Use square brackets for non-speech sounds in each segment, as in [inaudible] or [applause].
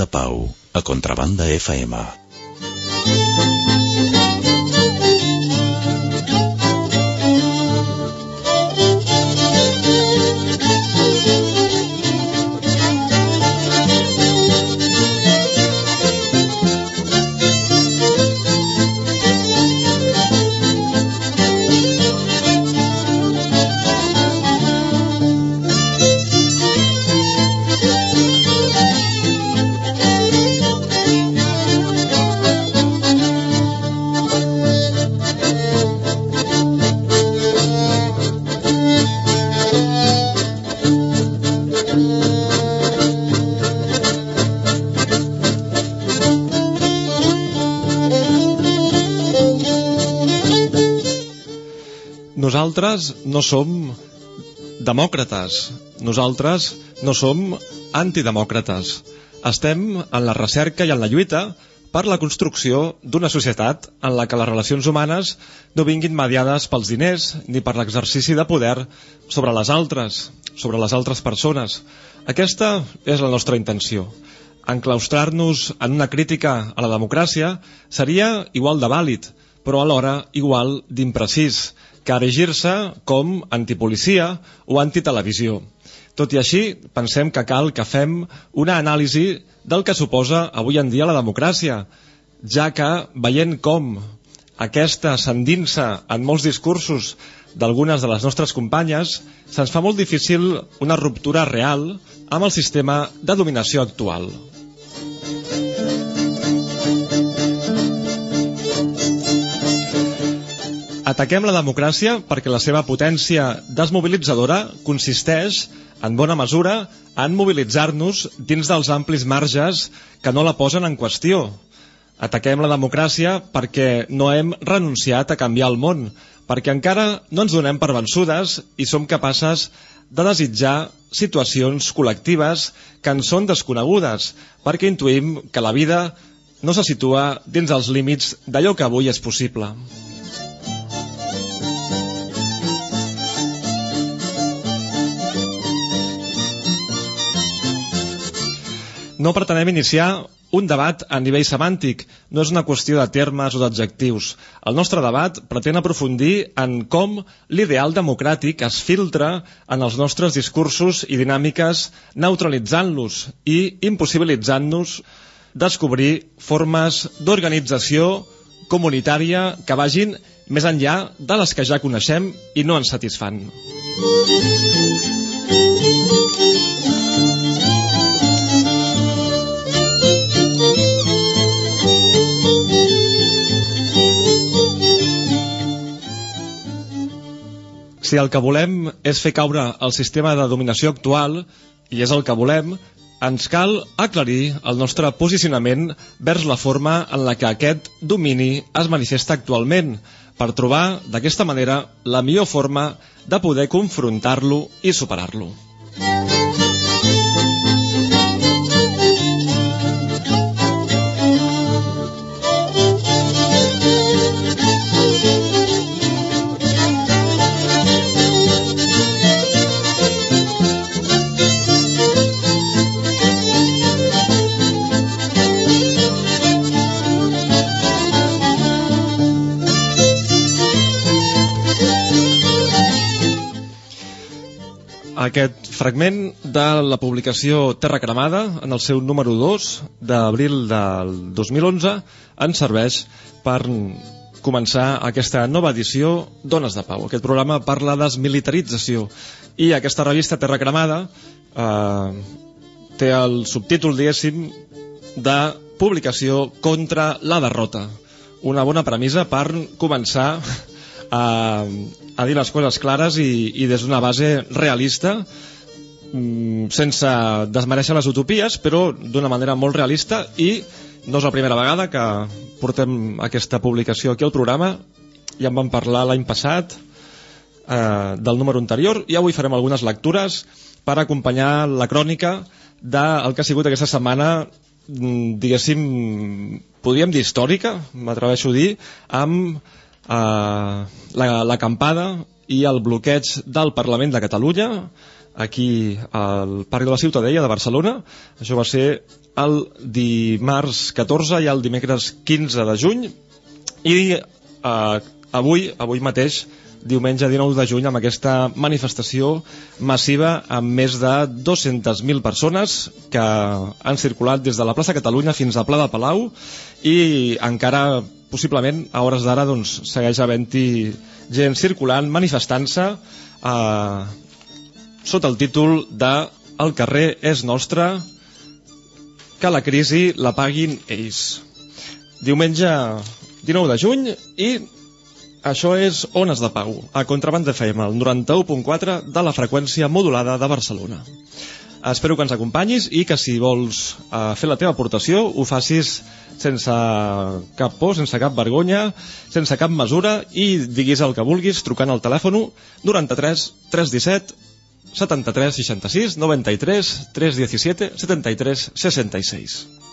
De Pau, a Contrabanda FM. Nosaltres no som demòcrates, nosaltres no som antidemòcrates. Estem en la recerca i en la lluita per la construcció d'una societat en la que les relacions humanes no vinguin mediades pels diners ni per l'exercici de poder sobre les altres, sobre les altres persones. Aquesta és la nostra intenció. Enclaustrar-nos en una crítica a la democràcia seria igual de vàlid, però alhora igual d'imprecís, que erigir-se com antipolicia o antitelevisió. Tot i així, pensem que cal que fem una anàlisi del que suposa avui en dia la democràcia, ja que veient com aquesta s'endinsa en molts discursos d'algunes de les nostres companyes, se'ns fa molt difícil una ruptura real amb el sistema de dominació actual. Ataquem la democràcia perquè la seva potència desmobilitzadora consisteix, en bona mesura, en mobilitzar-nos dins dels amplis marges que no la posen en qüestió. Ataquem la democràcia perquè no hem renunciat a canviar el món, perquè encara no ens donem per vençudes i som capaces de desitjar situacions col·lectives que ens són desconegudes, perquè intuïm que la vida no se situa dins els límits d'allò que avui és possible. No pretenem iniciar un debat a nivell semàntic, no és una qüestió de termes o d'adjectius. El nostre debat pretén aprofundir en com l'ideal democràtic es filtra en els nostres discursos i dinàmiques neutralitzant-los i impossibilitzant-nos descobrir formes d'organització comunitària que vagin més enllà de les que ja coneixem i no ens satisfan. Si el que volem és fer caure el sistema de dominació actual, i és el que volem, ens cal aclarir el nostre posicionament vers la forma en la que aquest domini es manifesta actualment, per trobar, d'aquesta manera, la millor forma de poder confrontar-lo i superar-lo. Aquest fragment de la publicació Terra Cremada, en el seu número 2 d'abril del 2011, ens serveix per començar aquesta nova edició d'Ones de Pau. Aquest programa parla de desmilitarització i aquesta revista Terra Cremada eh, té el subtítol, diguéssim, de publicació contra la derrota. Una bona premissa per començar a, a dir les coses clares i, i des d'una base realista mm, sense desmereixer les utopies però d'una manera molt realista i no és la primera vegada que portem aquesta publicació aquí al programa. Ja en vam parlar l'any passat eh, del número anterior i avui farem algunes lectures per acompanyar la crònica del que ha sigut aquesta setmana mm, diguéssim podríem dir històrica m'atreveixo a dir amb eh, l'acampada i el bloqueig del Parlament de Catalunya aquí al Parc de la Ciutadella de Barcelona. Això va ser el dimarts 14 i el dimecres 15 de juny. I eh, avui, avui mateix, diumenge 19 de juny amb aquesta manifestació massiva amb més de 200.000 persones que han circulat des de la plaça Catalunya fins a Pla de Palau i encara possiblement a hores d'ara doncs, segueix havent-hi gent circulant, manifestant-se eh, sota el títol de El carrer és nostre que la crisi la paguin ells. Diumenge 19 de juny i això és Ones de Pau, a Contraband FM, el 91.4 de la freqüència modulada de Barcelona. Espero que ens acompanyis i que si vols uh, fer la teva aportació ho facis sense cap por, sense cap vergonya, sense cap mesura i diguis el que vulguis trucant al telèfon 93 317 73 66 93 317 73 66.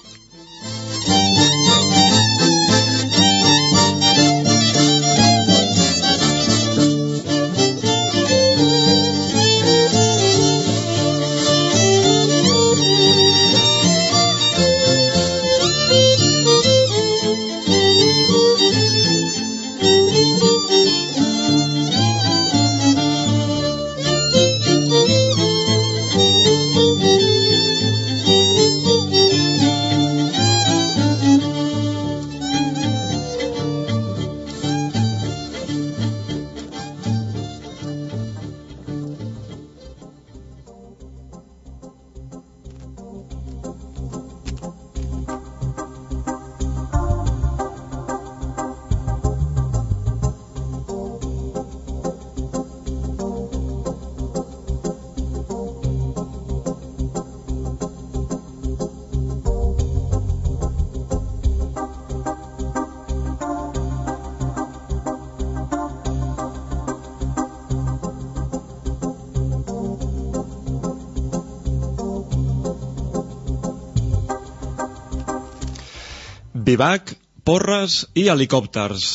Vivac, porres i helicòpters.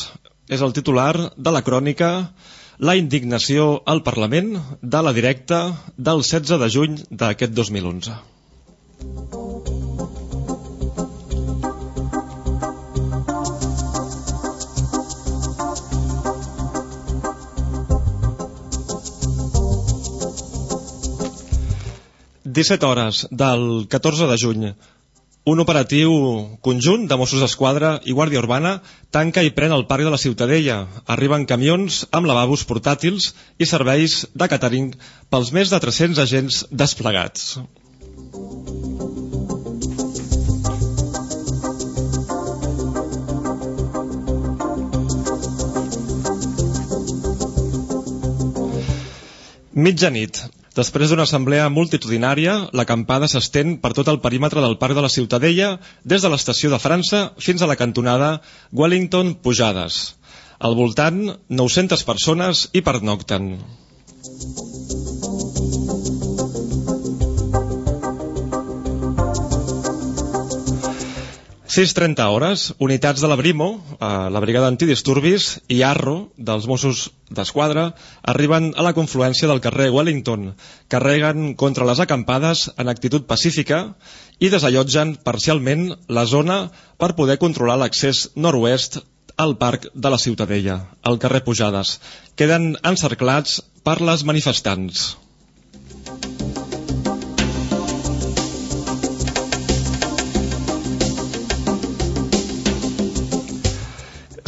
És el titular de la crònica La indignació al Parlament de la directa del 16 de juny d'aquest 2011. Disset hores del 14 de juny un operatiu conjunt de Mossos d'Esquadra i Guàrdia Urbana tanca i pren el parc de la Ciutadella. Arriben camions amb lavabos portàtils i serveis de catering pels més de 300 agents desplegats. Mitjanit. Després d'una assemblea multitudinària, l'acampada s'estén per tot el perímetre del Parc de la Ciutadella, des de l'estació de França fins a la cantonada Wellington-Pujades. Al voltant, 900 persones hi pernocten. 6.30 hores, unitats de la Brimo, eh, la Brigada Antidisturbis i Arro, dels Mossos d'Esquadra, arriben a la confluència del carrer Wellington, carreguen contra les acampades en actitud pacífica i desallotgen parcialment la zona per poder controlar l'accés nord-oest al parc de la Ciutadella, al carrer Pujades. Queden encerclats per les manifestants.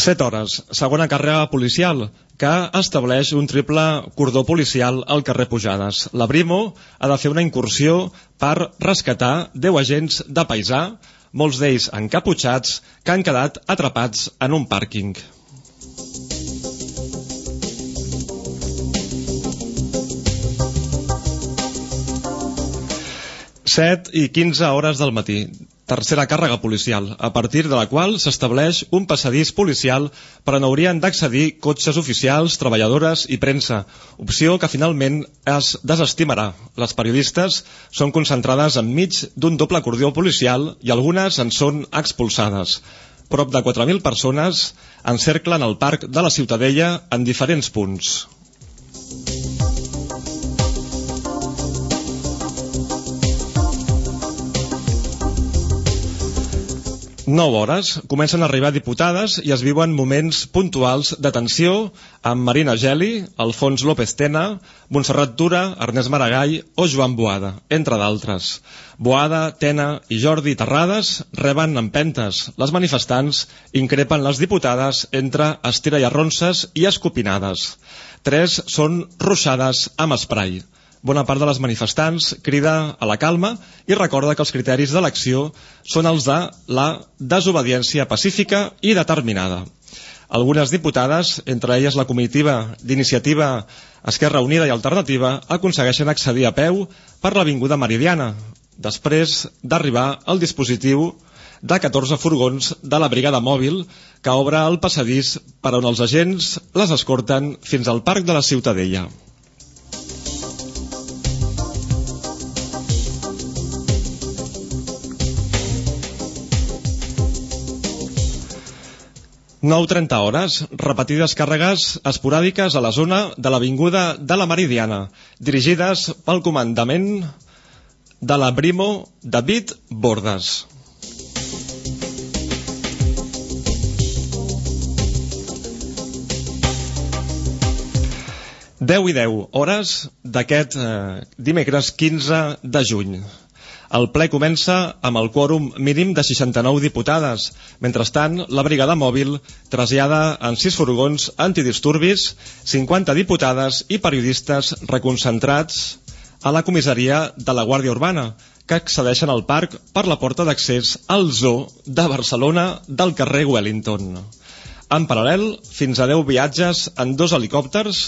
7 hores, segona carrera policial, que estableix un triple cordó policial al carrer Pujades. La Brimo ha de fer una incursió per rescatar 10 agents de paisà, molts d'ells encaputxats, que han quedat atrapats en un pàrquing. 7 i 15 hores del matí. Tercera càrrega policial, a partir de la qual s'estableix un passadís policial per on haurien d'accedir cotxes oficials, treballadores i premsa, opció que finalment es desestimarà. Les periodistes són concentrades enmig d'un doble acordió policial i algunes en són expulsades. Prop de 4.000 persones encerclen el parc de la Ciutadella en diferents punts. 9 hores comencen a arribar diputades i es viuen moments puntuals de tensió amb Marina Geli, Alfons López Tena, Montserrat Tura, Ernest Maragall o Joan Boada, entre d'altres. Boada, Tena i Jordi Terrades reben empentes. Les manifestants increpen les diputades entre estira i arronses i escopinades. Tres són ruixades amb esprai bona part de les manifestants crida a la calma i recorda que els criteris de l'acció són els de la desobediència pacífica i determinada. Algunes diputades, entre elles la comitiva d'iniciativa Esquerra Unida i Alternativa, aconsegueixen accedir a peu per l'Avinguda Meridiana, després d'arribar al dispositiu de 14 furgons de la brigada mòbil que obre el passadís per on els agents les escorten fins al Parc de la Ciutadella. 9.30 hores, repetides càrregues esporàdiques a la zona de l'Avinguda de la Meridiana, dirigides pel comandament de la Brimo David Bordes. Deu i deu hores d'aquest eh, dimecres 15 de juny. El ple comença amb el quòrum mínim de 69 diputades. Mentrestant, la brigada mòbil trasllada en sis furgons antidisturbis 50 diputades i periodistes reconcentrats a la comissaria de la Guàrdia Urbana, que accedeixen al parc per la porta d'accés al zoo de Barcelona del carrer Wellington. En paral·lel, fins a 10 viatges en dos helicòpters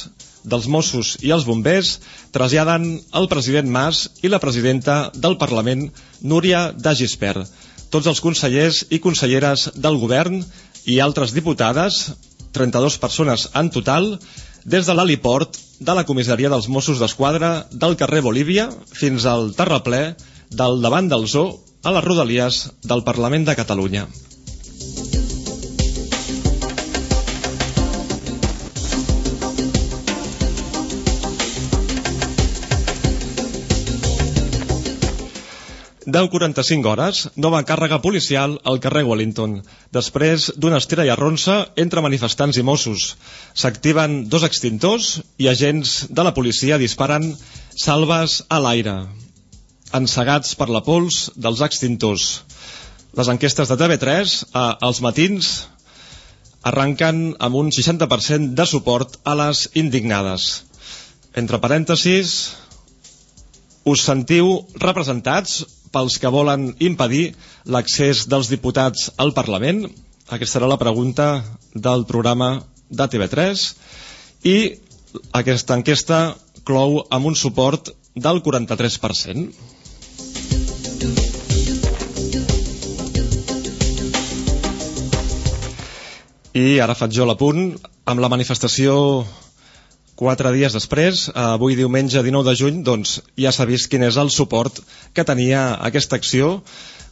dels Mossos i els bombers traslladen el president Mas i la presidenta del Parlament, Núria de Gispert. Tots els consellers i conselleres del govern i altres diputades, 32 persones en total, des de l'heliport de la comissaria dels Mossos d'Esquadra del carrer Bolívia fins al terraplè del davant del zoo a les rodalies del Parlament de Catalunya. 10.45 hores, nova càrrega policial al carrer Wellington. Després d'una estira i arronsa entre manifestants i Mossos. S'activen dos extintors i agents de la policia disparen salves a l'aire, ensegats per la pols dels extintors. Les enquestes de TV3 a, als matins arranquen amb un 60% de suport a les indignades. Entre parèntesis, us sentiu representats pels que volen impedir l'accés dels diputats al Parlament? Aquesta serà la pregunta del programa de TV3 i aquesta enquesta clou amb un suport del 43%. I ara faig jo l'apunt amb la manifestació Quatre dies després, avui diumenge 19 de juny, doncs ja s'ha vist quin és el suport que tenia aquesta acció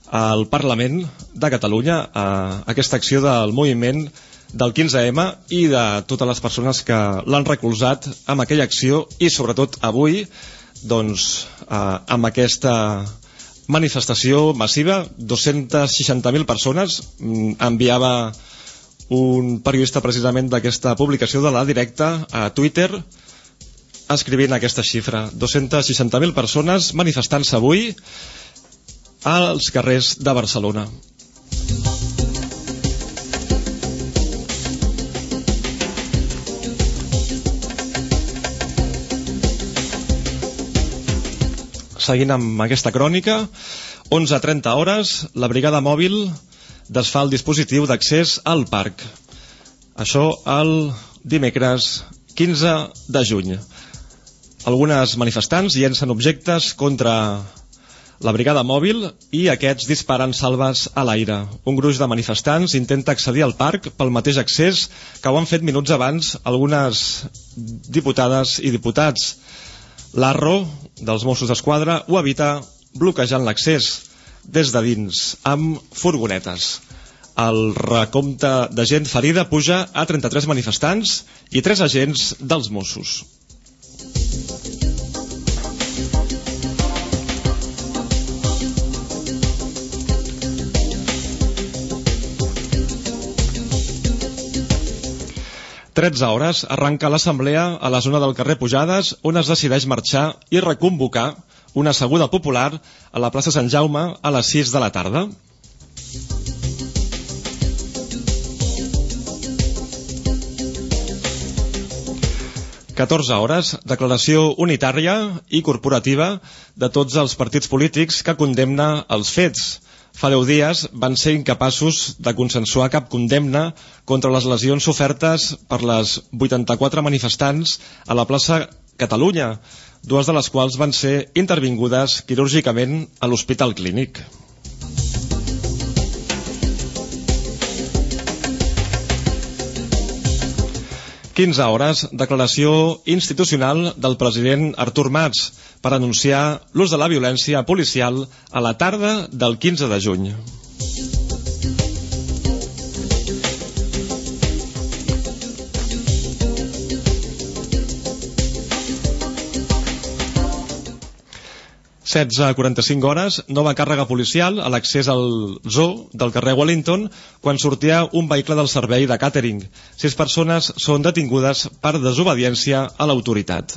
al Parlament de Catalunya, a aquesta acció del moviment del 15M i de totes les persones que l'han recolzat amb aquella acció i sobretot avui doncs, eh, amb aquesta manifestació massiva, 260.000 persones, mm, enviava un periodista precisament d'aquesta publicació de la directa a Twitter escrivint aquesta xifra. 260.000 persones manifestant-se avui als carrers de Barcelona. Seguint amb aquesta crònica 11.30 hores la brigada mòbil desfà el dispositiu d'accés al parc. Això el dimecres 15 de juny. Algunes manifestants llencen objectes contra la brigada mòbil i aquests disparen salves a l'aire. Un gruix de manifestants intenta accedir al parc pel mateix accés que ho han fet minuts abans algunes diputades i diputats. L'Arro dels Mossos d'Esquadra ho evita bloquejant l'accés des de dins, amb furgonetes. El recompte de gent ferida puja a 33 manifestants i 3 agents dels Mossos. Tretze hores arranca l'assemblea a la zona del carrer Pujades on es decideix marxar i reconvocar una asseguda popular a la plaça Sant Jaume a les 6 de la tarda. 14 hores, declaració unitària i corporativa de tots els partits polítics que condemna els fets. Fa 10 dies van ser incapaços de consensuar cap condemna contra les lesions sofertes per les 84 manifestants a la plaça Catalunya, dues de les quals van ser intervingudes quirúrgicament a l'Hospital Clínic. 15 hores, declaració institucional del president Artur Mas per anunciar l'ús de la violència policial a la tarda del 15 de juny. 16 a 45 hores, nova càrrega policial a l'accés al zoo del carrer Wellington quan sortia un vehicle del servei de càtering. Sis persones són detingudes per desobediència a l'autoritat.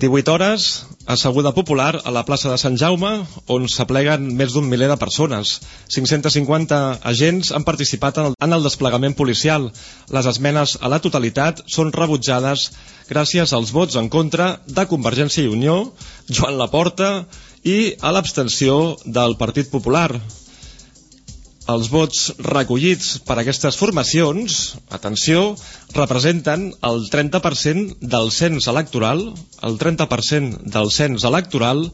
18 hores, asseguda popular a la plaça de Sant Jaume, on s'apleguen més d'un miler de persones. 550 agents han participat en el, en el desplegament policial. Les esmenes a la totalitat són rebutjades gràcies als vots en contra de Convergència i Unió, Joan Laporta i a l'abstenció del Partit Popular els vots recollits per aquestes formacions, atenció, representen el 30% del cens electoral, el 30% del cens electoral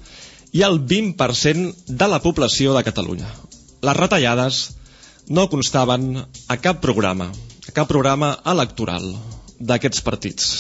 i el 20% de la població de Catalunya. Les retallades no constaven a cap programa, a cap programa electoral d'aquests partits.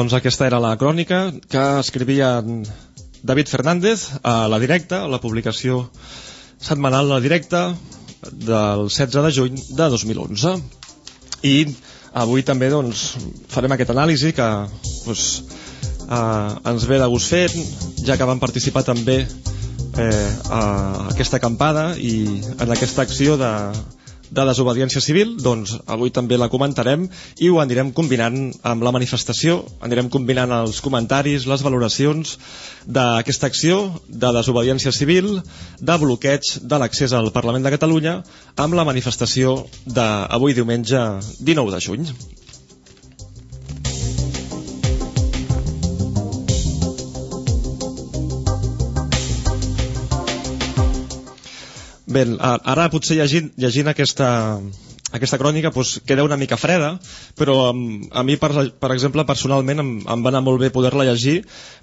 Doncs aquesta era la crònica que escrivia David Fernández a la directa, a la publicació setmanal la directa del 16 de juny de 2011. I avui també doncs, farem aquest anàlisi que doncs, eh, ens ve de gust fer, ja que vam participar també eh, a aquesta acampada i en aquesta acció de, de desobediència civil, doncs avui també la comentarem i ho anirem combinant amb la manifestació, anirem combinant els comentaris, les valoracions d'aquesta acció de desobediència civil, de bloqueig de l'accés al Parlament de Catalunya amb la manifestació d'avui diumenge 19 de juny. Bé, ara potser llegint, llegint aquesta, aquesta crònica doncs, queda una mica freda, però a mi, per, per exemple, personalment em, em va anar molt bé poder-la llegir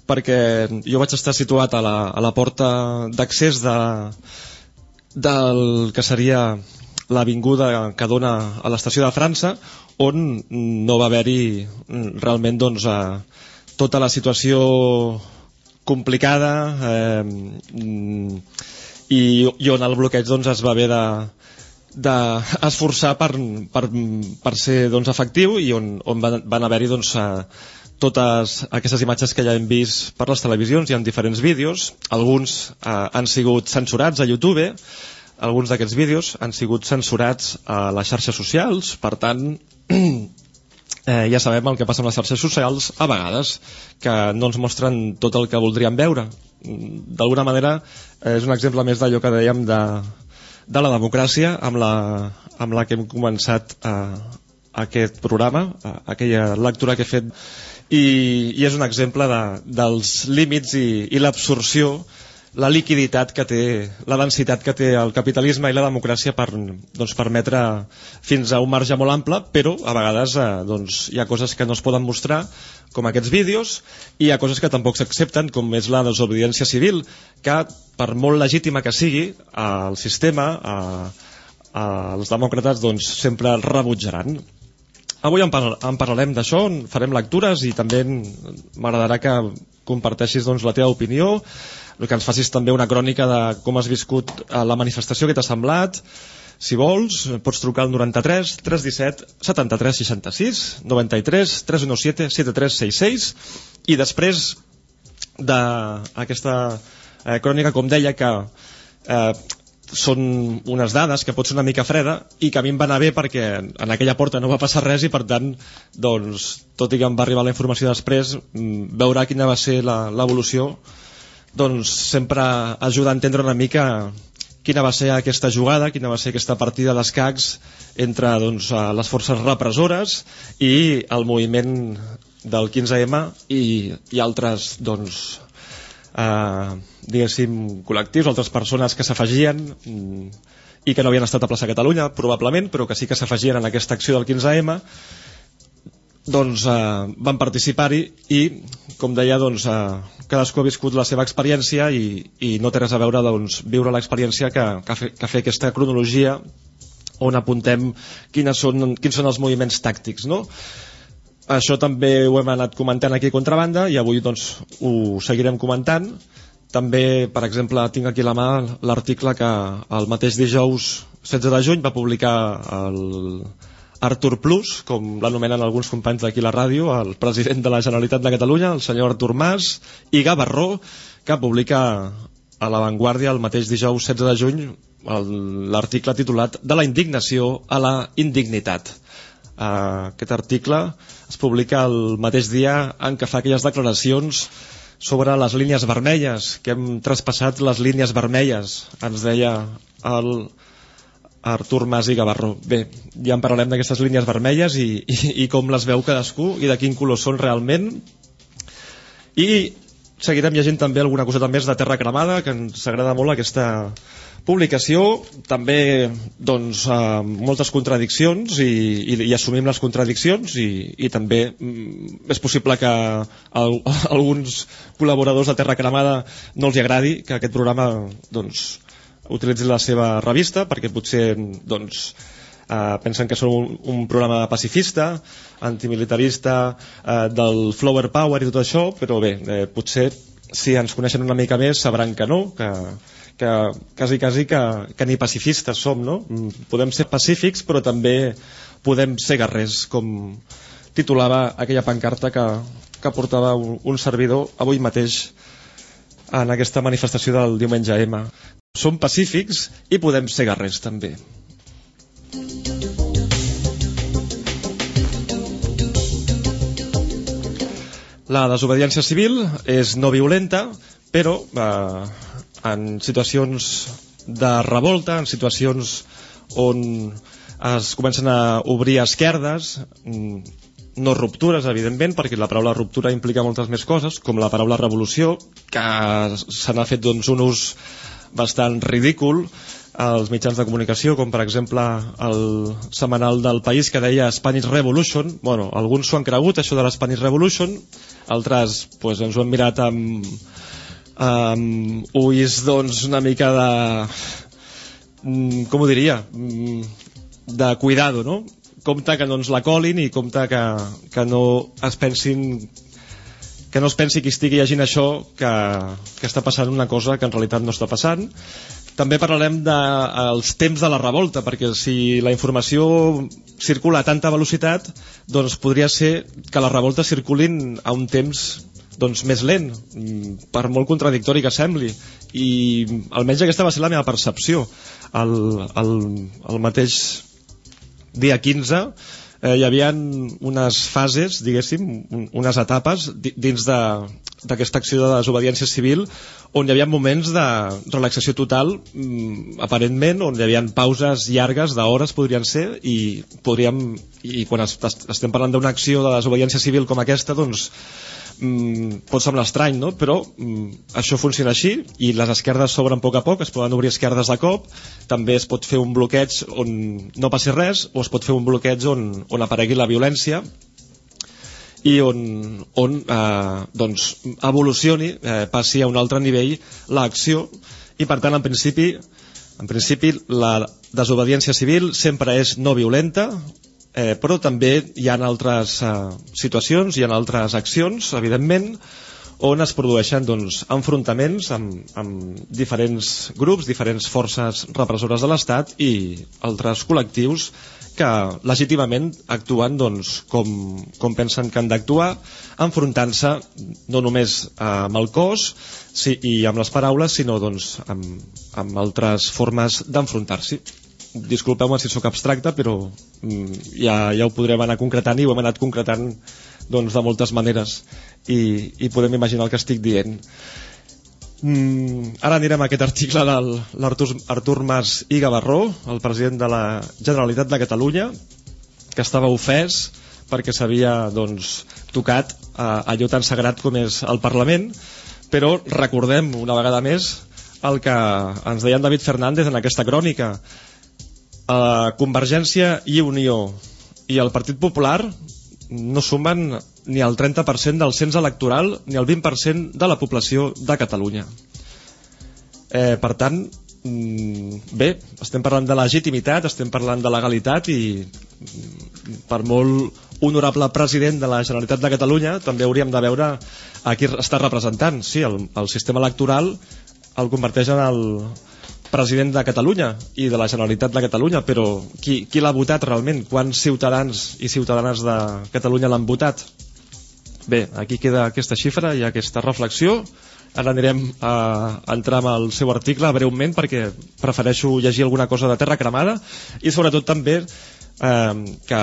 perquè jo vaig estar situat a la, a la porta d'accés de, del que seria l'avinguda que dona a l'estació de França on no va haver-hi realment doncs, eh, tota la situació complicada eh, i, i on el bloqueig doncs, es va haver de d'esforçar per, per, per ser doncs, efectiu i on, on van, van haver-hi doncs, totes aquestes imatges que ja hem vist per les televisions, hi ha diferents vídeos, alguns eh, han sigut censurats a YouTube, alguns d'aquests vídeos han sigut censurats a les xarxes socials, per tant, [clears throat] eh, ja sabem el que passa amb les xarxes socials a vegades, que no ens mostren tot el que voldríem veure d'alguna manera és un exemple més d'allò que dèiem de, de la democràcia amb la, amb la que hem començat eh, aquest programa, eh, aquella lectura que he fet. I, i és un exemple de, dels límits i, i l'absorció la liquiditat que té, la densitat que té el capitalisme i la democràcia per doncs, permetre fins a un marge molt ample, però a vegades eh, doncs, hi ha coses que no es poden mostrar, com aquests vídeos, i hi ha coses que tampoc s'accepten, com és la desobediència civil, que per molt legítima que sigui, el sistema, a, a, els demòcrates, doncs, sempre el rebutjaran. Avui en, par en parlarem d'això, farem lectures i també m'agradarà que comparteixis doncs, la teva opinió, que ens facis també una crònica de com has viscut eh, la manifestació que t'ha semblat, si vols, pots trucar al 93 317 73 66 93 317 7366 i després d'aquesta eh, crònica, com deia, que eh, són unes dades que pot ser una mica freda i que a mi em va anar bé perquè en aquella porta no va passar res i per tant doncs, tot i que em va arribar la informació després mm, veurà quina va ser l'evolució doncs sempre ajuda a entendre una mica quina va ser aquesta jugada, quina va ser aquesta partida d'escacs entre doncs, les forces repressores i el moviment del 15M i, i altres doncs, eh, diguéssim col·lectius, altres persones que s'afegien mm, i que no havien estat a plaça Catalunya probablement, però que sí que s'afegien en aquesta acció del 15M doncs eh, van participar-hi i, com deia, doncs, eh, cadascú ha viscut la seva experiència i, i no té res a veure doncs, viure l'experiència que, que, que fer aquesta cronologia on apuntem quines són, quins són els moviments tàctics. No? Això també ho hem anat comentant aquí a Contrabanda i avui doncs, ho seguirem comentant. També, per exemple, tinc aquí a la mà l'article que el mateix dijous 16 de juny va publicar el, Artur Plus, com l'anomenen alguns companys d'aquí la ràdio, el president de la Generalitat de Catalunya, el senyor Artur Mas, i Gavarró, que publica a La Vanguardia el mateix dijous 16 de juny l'article titulat De la indignació a la indignitat. Uh, aquest article es publica el mateix dia en què fa aquelles declaracions sobre les línies vermelles, que hem traspassat les línies vermelles, ens deia el Artur Mas i Gavarró. Bé, ja en parlarem d'aquestes línies vermelles i, i, i com les veu cadascú i de quin color són realment. I seguirem llegint també alguna coseta més de Terra Cremada, que ens agrada molt aquesta publicació. També, doncs, eh, moltes contradiccions i, i, i assumim les contradiccions i, i també mm, és possible que [laughs] a, alguns col·laboradors de Terra Cremada no els agradi que aquest programa, doncs, utilitzi la seva revista perquè potser doncs, eh, pensen que són un, un programa pacifista, antimilitarista, eh, del flower power i tot això, però bé, eh, potser si ens coneixen una mica més sabran que no, que, que quasi, quasi que, que ni pacifistes som, no? Mm, podem ser pacífics però també podem ser guerrers, com titulava aquella pancarta que, que portava un, un servidor avui mateix en aquesta manifestació del diumenge M som pacífics i podem ser guerrers també. La desobediència civil és no violenta, però eh, en situacions de revolta, en situacions on es comencen a obrir esquerdes, mm, no ruptures, evidentment, perquè la paraula ruptura implica moltes més coses, com la paraula revolució, que se n'ha fet doncs, un ús bastant ridícul als mitjans de comunicació, com per exemple el setmanal del País que deia Spanish Revolution. Bueno, alguns s'ho han cregut, això de la Spanish Revolution, altres pues, ens ho han mirat amb, amb ulls doncs, una mica de... Mm, com ho diria? Mm, de cuidado, no? Compte que no ens la colin i compte que, que no es pensin que no es pensi qui estigui llegint això que, que està passant una cosa que en realitat no està passant. També parlarem dels de, temps de la revolta perquè si la informació circula a tanta velocitat doncs podria ser que les revoltes circulin a un temps doncs, més lent per molt contradictori que sembli. I almenys aquesta va ser la meva percepció. El, el, el mateix dia 15 eh, hi havia unes fases, diguéssim, unes etapes dins d'aquesta acció de desobediència civil on hi havia moments de relaxació total mm, aparentment, on hi havia pauses llargues d'hores podrien ser i podríem, i quan es, estem parlant d'una acció de desobediència civil com aquesta doncs mm, pot semblar estrany, no? però mm, això funciona així i les esquerdes s'obren a poc a poc, es poden obrir esquerdes de cop, també es pot fer un bloqueig on no passi res o es pot fer un bloqueig on, on aparegui la violència i on, on eh, doncs, evolucioni, eh, passi a un altre nivell l'acció i per tant en principi en principi la desobediència civil sempre és no violenta eh, però també hi ha altres eh, situacions, hi ha altres accions, evidentment, on es produeixen doncs, enfrontaments amb, amb diferents grups, diferents forces repressores de l'Estat i altres col·lectius que legítimament actuen doncs, com, com pensen que han d'actuar, enfrontant-se no només amb el cos sí, i amb les paraules, sinó doncs, amb, amb altres formes d'enfrontar-s'hi disculpeu-me si sóc abstracte, però mm, ja, ja ho podrem anar concretant i ho hem anat concretant doncs, de moltes maneres. I, i podem imaginar el que estic dient. Mm, ara anirem a aquest article de l'Artur Mas i Gavarró, el president de la Generalitat de Catalunya, que estava ofès perquè s'havia doncs, tocat eh, allò tan sagrat com és el Parlament, però recordem una vegada més el que ens deia en David Fernández en aquesta crònica, eh, Convergència i Unió i el Partit Popular no sumen ni el 30% del cens electoral ni el 20% de la població de Catalunya. Eh, per tant, mm, bé, estem parlant de legitimitat, estem parlant de legalitat i mm, per molt honorable president de la Generalitat de Catalunya també hauríem de veure a qui està representant. Sí, el, el sistema electoral el converteix en el, president de Catalunya i de la Generalitat de Catalunya, però qui, qui l'ha votat realment? Quants ciutadans i ciutadanes de Catalunya l'han votat? Bé, aquí queda aquesta xifra i aquesta reflexió. Ara anirem a entrar en el seu article breument perquè prefereixo llegir alguna cosa de terra cremada i sobretot també eh, que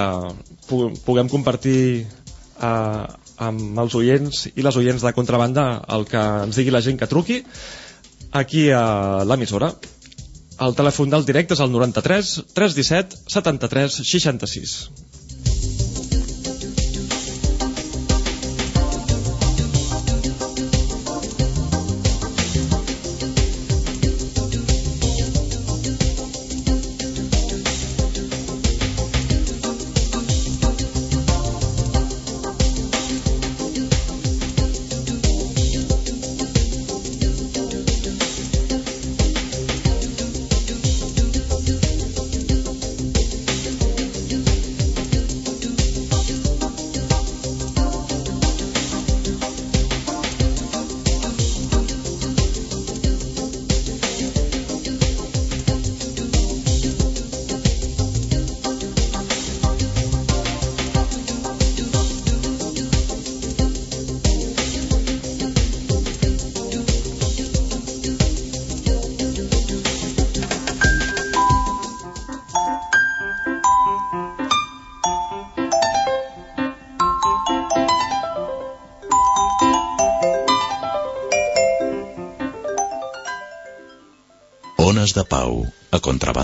puguem compartir eh, amb els oients i les oients de contrabanda el que ens digui la gent que truqui aquí a l'emissora. El telèfon del directe és el 93 317 73 66.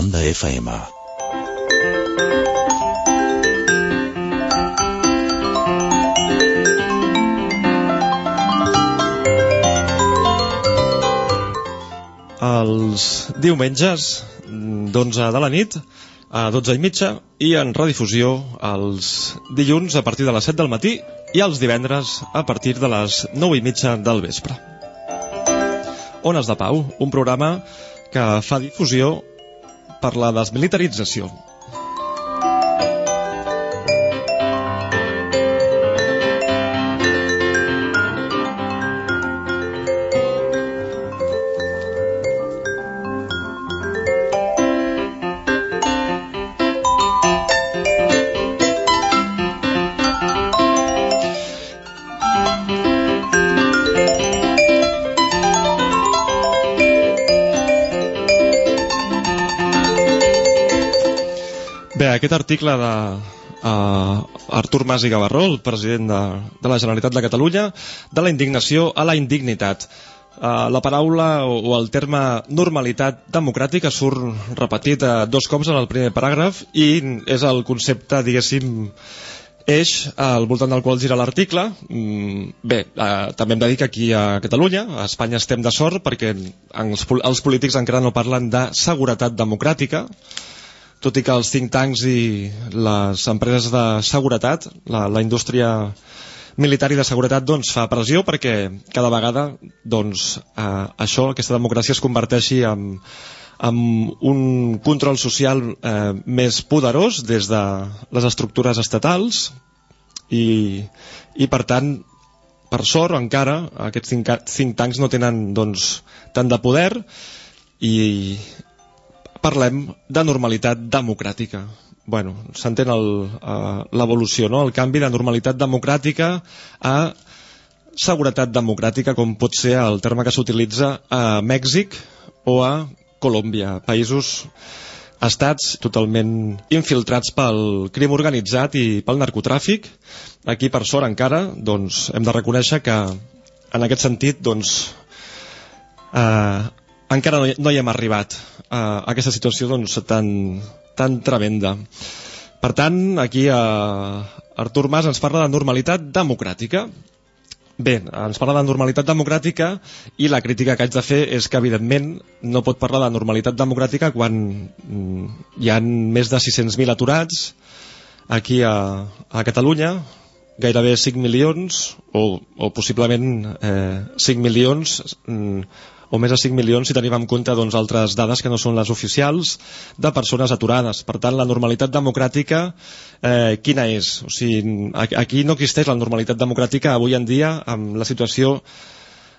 A Contrabanda FM. Els diumenges d'11 de la nit a 12 i mitja i en redifusió els dilluns a partir de les 7 del matí i els divendres a partir de les 9 i mitja del vespre. Ones de Pau, un programa que fa difusió per la desmilitarització. Aquest article de uh, Artur Mas i Gavarró, el president de, de la Generalitat de Catalunya, de la indignació a la indignitat. Uh, la paraula o, o el terme normalitat democràtica surt repetit uh, dos cops en el primer paràgraf i és el concepte, diguéssim, eix al voltant del qual gira l'article. Mm, bé, eh, també hem de dir que aquí a Catalunya, a Espanya estem de sort perquè els, els polítics encara no parlen de seguretat democràtica, tot i que els think tanks i les empreses de seguretat, la, la indústria militar i de seguretat doncs, fa pressió perquè cada vegada doncs, eh, això, aquesta democràcia es converteixi en, amb un control social eh, més poderós des de les estructures estatals i, i per tant per sort encara aquests think tanks no tenen doncs, tant de poder i parlem de normalitat democràtica bueno, s'entén uh, l'evolució, no? el canvi de normalitat democràtica a seguretat democràtica, com pot ser el terme que s'utilitza a Mèxic o a Colòmbia, països estats totalment infiltrats pel crim organitzat i pel narcotràfic. Aquí, per sort encara, doncs, hem de reconèixer que en aquest sentit doncs, eh, encara no hi, no hi hem arribat a aquesta situació doncs, tan, tan tremenda. Per tant, aquí eh, Artur Mas ens parla de normalitat democràtica Bé, ens parla de normalitat democràtica i la crítica que haig de fer és que, evidentment, no pot parlar de normalitat democràtica quan mm, hi han més de 600.000 aturats aquí a, a Catalunya, gairebé 5 milions o, o possiblement eh, 5 milions mm, o més de 5 milions si tenim en compte doncs, altres dades que no són les oficials de persones aturades. Per tant, la normalitat democràtica, eh, quina és? O sigui, aquí no existeix la normalitat democràtica avui en dia amb la situació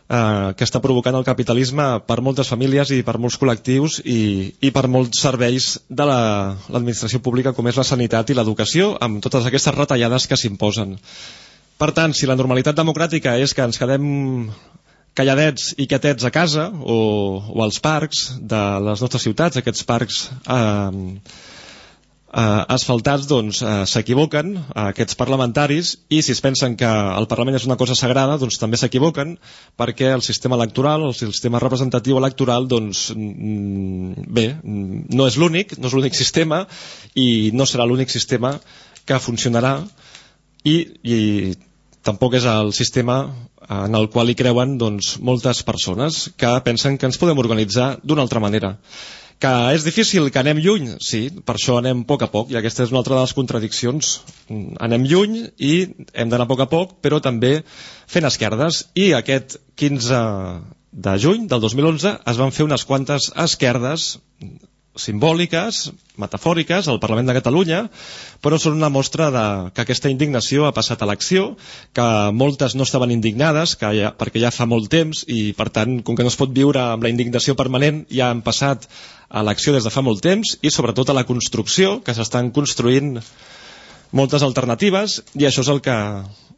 eh, que està provocant el capitalisme per moltes famílies i per molts col·lectius i, i per molts serveis de l'administració la, pública com és la sanitat i l'educació amb totes aquestes retallades que s'imposen. Per tant, si la normalitat democràtica és que ens quedem calladets i quietets a casa o, o als parcs de les nostres ciutats, aquests parcs eh, eh, asfaltats doncs eh, s'equivoquen eh, aquests parlamentaris i si es pensen que el Parlament és una cosa sagrada doncs també s'equivoquen perquè el sistema electoral, el sistema representatiu electoral doncs mm, bé, no és l'únic, no és l'únic sistema i no serà l'únic sistema que funcionarà i, i tampoc és el sistema en el qual hi creuen doncs, moltes persones que pensen que ens podem organitzar d'una altra manera. Que és difícil, que anem lluny, sí, per això anem a poc a poc, i aquesta és una altra de les contradiccions. Anem lluny i hem d'anar a poc a poc, però també fent esquerdes. I aquest 15 de juny del 2011 es van fer unes quantes esquerdes simbòliques, metafòriques, al Parlament de Catalunya, però són una mostra de que aquesta indignació ha passat a l'acció, que moltes no estaven indignades, que ja, perquè ja fa molt temps, i per tant, com que no es pot viure amb la indignació permanent, ja han passat a l'acció des de fa molt temps, i sobretot a la construcció, que s'estan construint moltes alternatives, i això és el que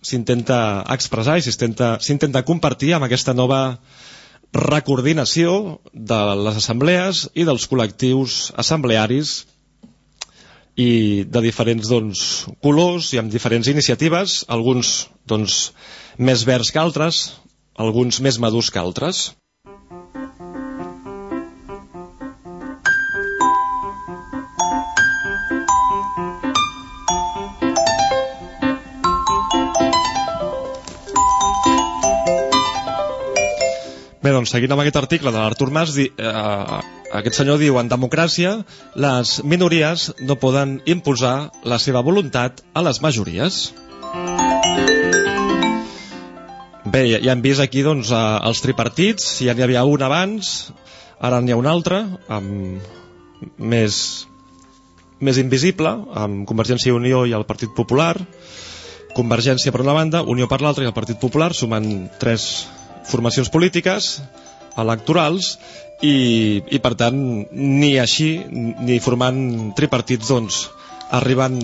s'intenta expressar i s'intenta compartir amb aquesta nova recoordinació de les assemblees i dels col·lectius assemblearis i de diferents doncs, colors i amb diferents iniciatives, alguns doncs, més verds que altres, alguns més madurs que altres. Bé, doncs seguint amb aquest article de l'Artur Mas, di, eh, aquest senyor diu en democràcia les minories no poden imposar la seva voluntat a les majories. Bé, ja, ja hem vist aquí doncs, eh, els tripartits, ja n'hi havia un abans, ara n'hi ha un altre, amb més, més invisible, amb Convergència i Unió i el Partit Popular, Convergència per una banda, Unió per l'altra i el Partit Popular, sumant tres formacions polítiques electorals i, i per tant ni així ni formant tripartits doncs arriben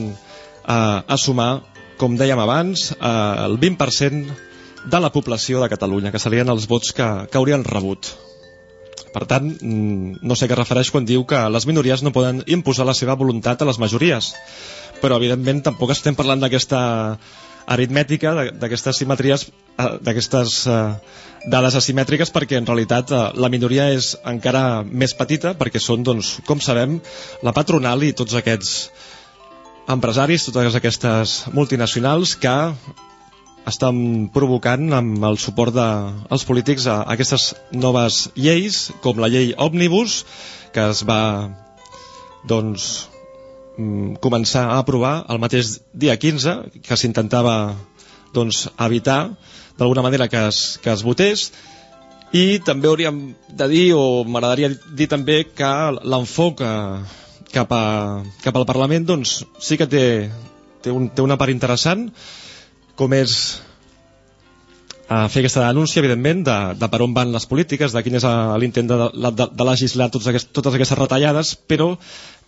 a, a sumar com dèiem abans el 20% de la població de Catalunya que serien els vots que, que haurien rebut. Per tant, mm, no sé què refereix quan diu que les minories no poden imposar la seva voluntat a les majories però evidentment tampoc estem parlant d'aquesta aritmètica, d'aquestes simetries, eh, d'aquestes eh, dades asimètriques, perquè en realitat eh, la minoria és encara més petita, perquè són, doncs, com sabem, la patronal i tots aquests empresaris, totes aquestes multinacionals que estan provocant amb el suport dels de, polítics a aquestes noves lleis, com la llei Òmnibus, que es va doncs, començar a aprovar el mateix dia 15, que s'intentava doncs, evitar d'alguna manera que es, que es votés, i també hauríem de dir, o m'agradaria dir també, que l'enfoc cap, a, cap al Parlament doncs, sí que té, té, un, té una part interessant, com és a fer aquesta denúncia, evidentment, de, de per on van les polítiques, de quin és l'intent de, de, de legislar aquest, totes aquestes retallades, però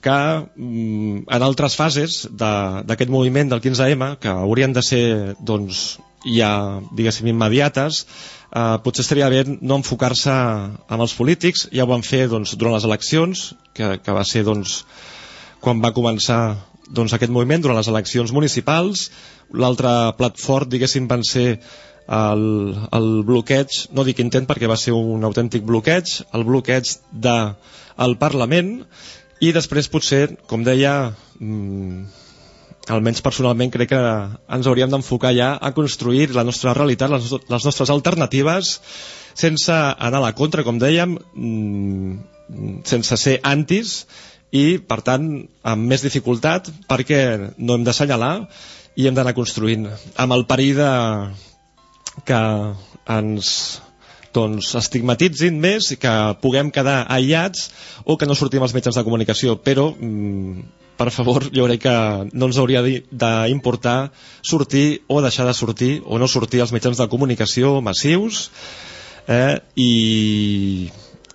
que mm, en altres fases d'aquest moviment del 15M, que haurien de ser doncs, ja, diguéssim, immediates, eh, potser estaria bé no enfocar-se amb els polítics, ja ho van fer doncs, durant les eleccions, que, que va ser doncs, quan va començar doncs, aquest moviment, durant les eleccions municipals, l'altre plat fort, diguéssim, van ser el, el bloqueig, no dic intent perquè va ser un autèntic bloqueig, el bloqueig del de, Parlament i després potser, com deia, mmm, almenys personalment crec que ens hauríem d'enfocar ja a construir la nostra realitat, les, les nostres alternatives, sense anar a la contra, com dèiem, mmm, sense ser antis i, per tant, amb més dificultat perquè no hem d'assenyalar i hem d'anar construint. Amb el perill de, que ens doncs, estigmatitzin més i que puguem quedar aïllats o que no sortim als metges de comunicació. Però mm, per favor jo crec que no ens hauria d'importar sortir o deixar de sortir o no sortir als mitjans de comunicació massius eh, i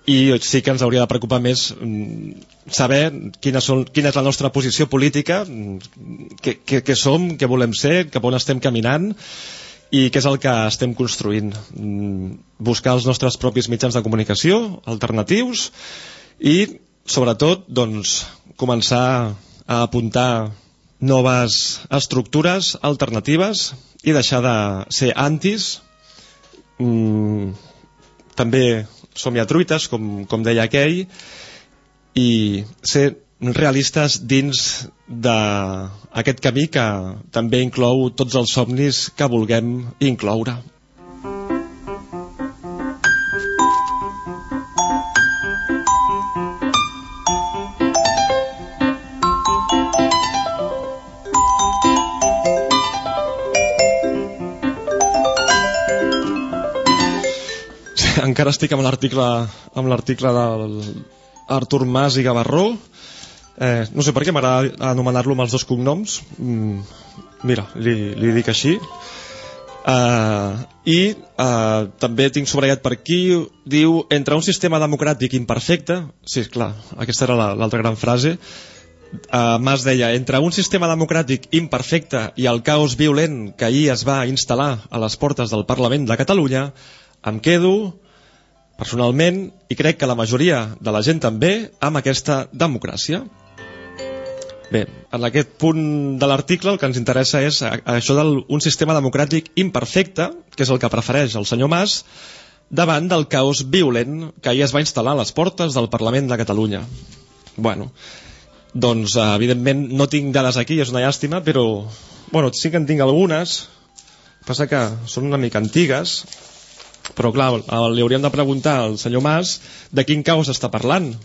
i sí que ens hauria de preocupar més mm, saber quina, són, quina és la nostra posició política, mm, què som, què volem ser, cap on estem caminant i què és el que estem construint. Mm, buscar els nostres propis mitjans de comunicació alternatius i, sobretot, doncs, començar a apuntar noves estructures alternatives i deixar de ser antis. Mm, també som ja truites, com, com deia aquell, i ser realistes dins d'aquest camí que també inclou tots els somnis que vulguem incloure. encara estic amb l'article amb l'article del Artur Mas i Gavarró Eh, no sé per què m'agrada anomenar-lo amb els dos cognoms. Mm, mira, li, li dic així. Uh, I uh, també tinc sobrellat per aquí, diu, entre un sistema democràtic imperfecte, sí, clar, aquesta era l'altra la, gran frase, uh, Mas deia, entre un sistema democràtic imperfecte i el caos violent que ahir es va instal·lar a les portes del Parlament de Catalunya, em quedo, personalment, i crec que la majoria de la gent també, amb aquesta democràcia. Bé, en aquest punt de l'article el que ens interessa és això d'un sistema democràtic imperfecte, que és el que prefereix el senyor Mas, davant del caos violent que ahir es va instal·lar a les portes del Parlament de Catalunya. Bueno, doncs, eh, evidentment, no tinc dades aquí, és una llàstima, però bueno, sí que en tinc algunes, passa que són una mica antigues, però clar, li hauríem de preguntar al senyor Mas de quin caos està parlant,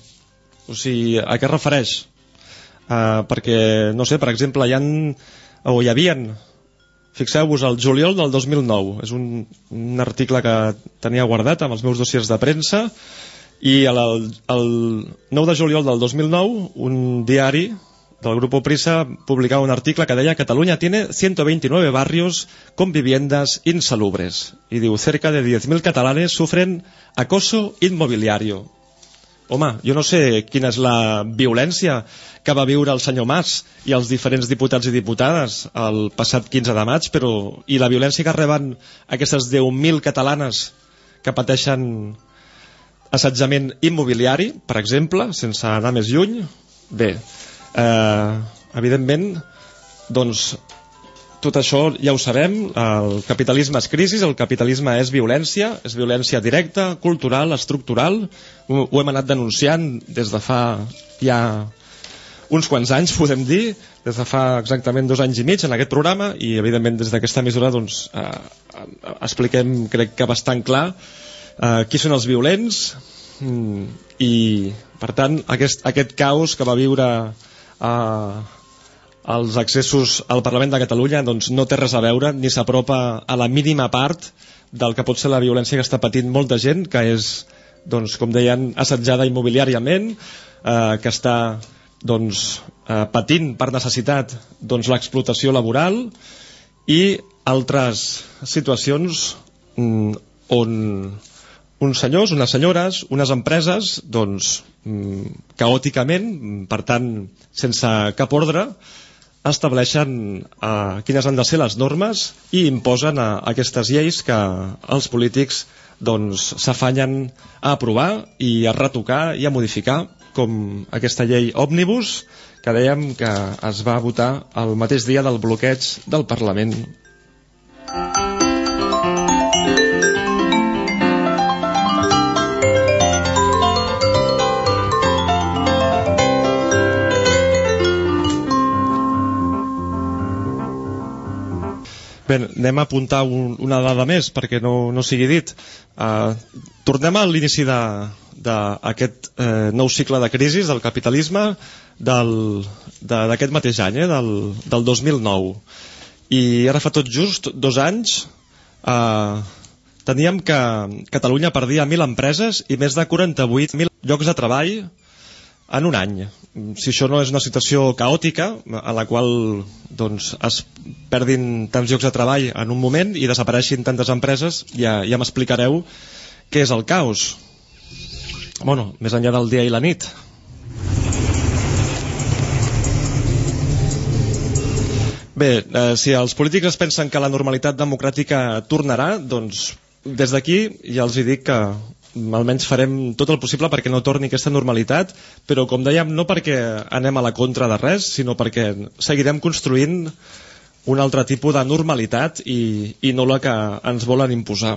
o sigui, a què refereix? Uh, perquè, no sé, per exemple, hi, han, o hi havien, fixeu-vos, el juliol del 2009, és un, un article que tenia guardat amb els meus dossiers de premsa, i el, el 9 de juliol del 2009, un diari del Grupo Prisa publicaba un article que deia Cataluña tiene 129 barrios con viviendas insalubres. Y diu, cerca de 10.000 catalanes sufren acoso inmobiliario. Home, jo no sé quina és la violència que va viure el senyor Mas i els diferents diputats i diputades el passat 15 de maig, però i la violència que reben aquestes 10.000 catalanes que pateixen assetjament immobiliari, per exemple, sense anar més lluny, bé, eh, evidentment, doncs tot això ja ho sabem, el capitalisme és crisi, el capitalisme és violència, és violència directa, cultural, estructural, ho, ho hem anat denunciant des de fa ja uns quants anys, [laughs] podem dir, des de fa exactament dos anys i mig en aquest programa i evidentment des d'aquesta emissora doncs, eh, eh, expliquem, crec que bastant clar, eh, qui són els violents mm, i per tant aquest, aquest caos que va viure eh, els accessos al Parlament de Catalunya doncs, no té res a veure ni s'apropa a la mínima part del que pot ser la violència que està patint molta gent, que és, doncs, com deien, assetjada immobiliàriament, eh, que està doncs, eh, patint per necessitat doncs, l'explotació laboral i altres situacions mm, on uns senyors, unes senyores, unes empreses, doncs, mm, caòticament, per tant, sense cap ordre, estableixen eh, quines han de ser les normes i imposen eh, aquestes lleis que els polítics doncs, s'afanyen a aprovar i a retocar i a modificar com aquesta llei òmnibus que dèiem que es va votar el mateix dia del bloqueig del Parlament. Bé, anem a apuntar un, una dada més perquè no, no sigui dit. Uh, tornem a l'inici d'aquest uh, nou cicle de crisi del capitalisme d'aquest mateix any, eh, del, del 2009. I ara fa tot just dos anys uh, teníem que Catalunya perdia 1.000 empreses i més de 48.000 llocs de treball en un any. Si això no és una situació caòtica, a la qual doncs, es perdin tants llocs de treball en un moment i desapareixin tantes empreses, ja, ja m'explicareu què és el caos. Bueno, més enllà del dia i la nit. Bé, eh, si els polítics es pensen que la normalitat democràtica tornarà, doncs des d'aquí ja els hi dic que almenys farem tot el possible perquè no torni aquesta normalitat, però com dèiem, no perquè anem a la contra de res, sinó perquè seguirem construint un altre tipus de normalitat i, i no la que ens volen imposar.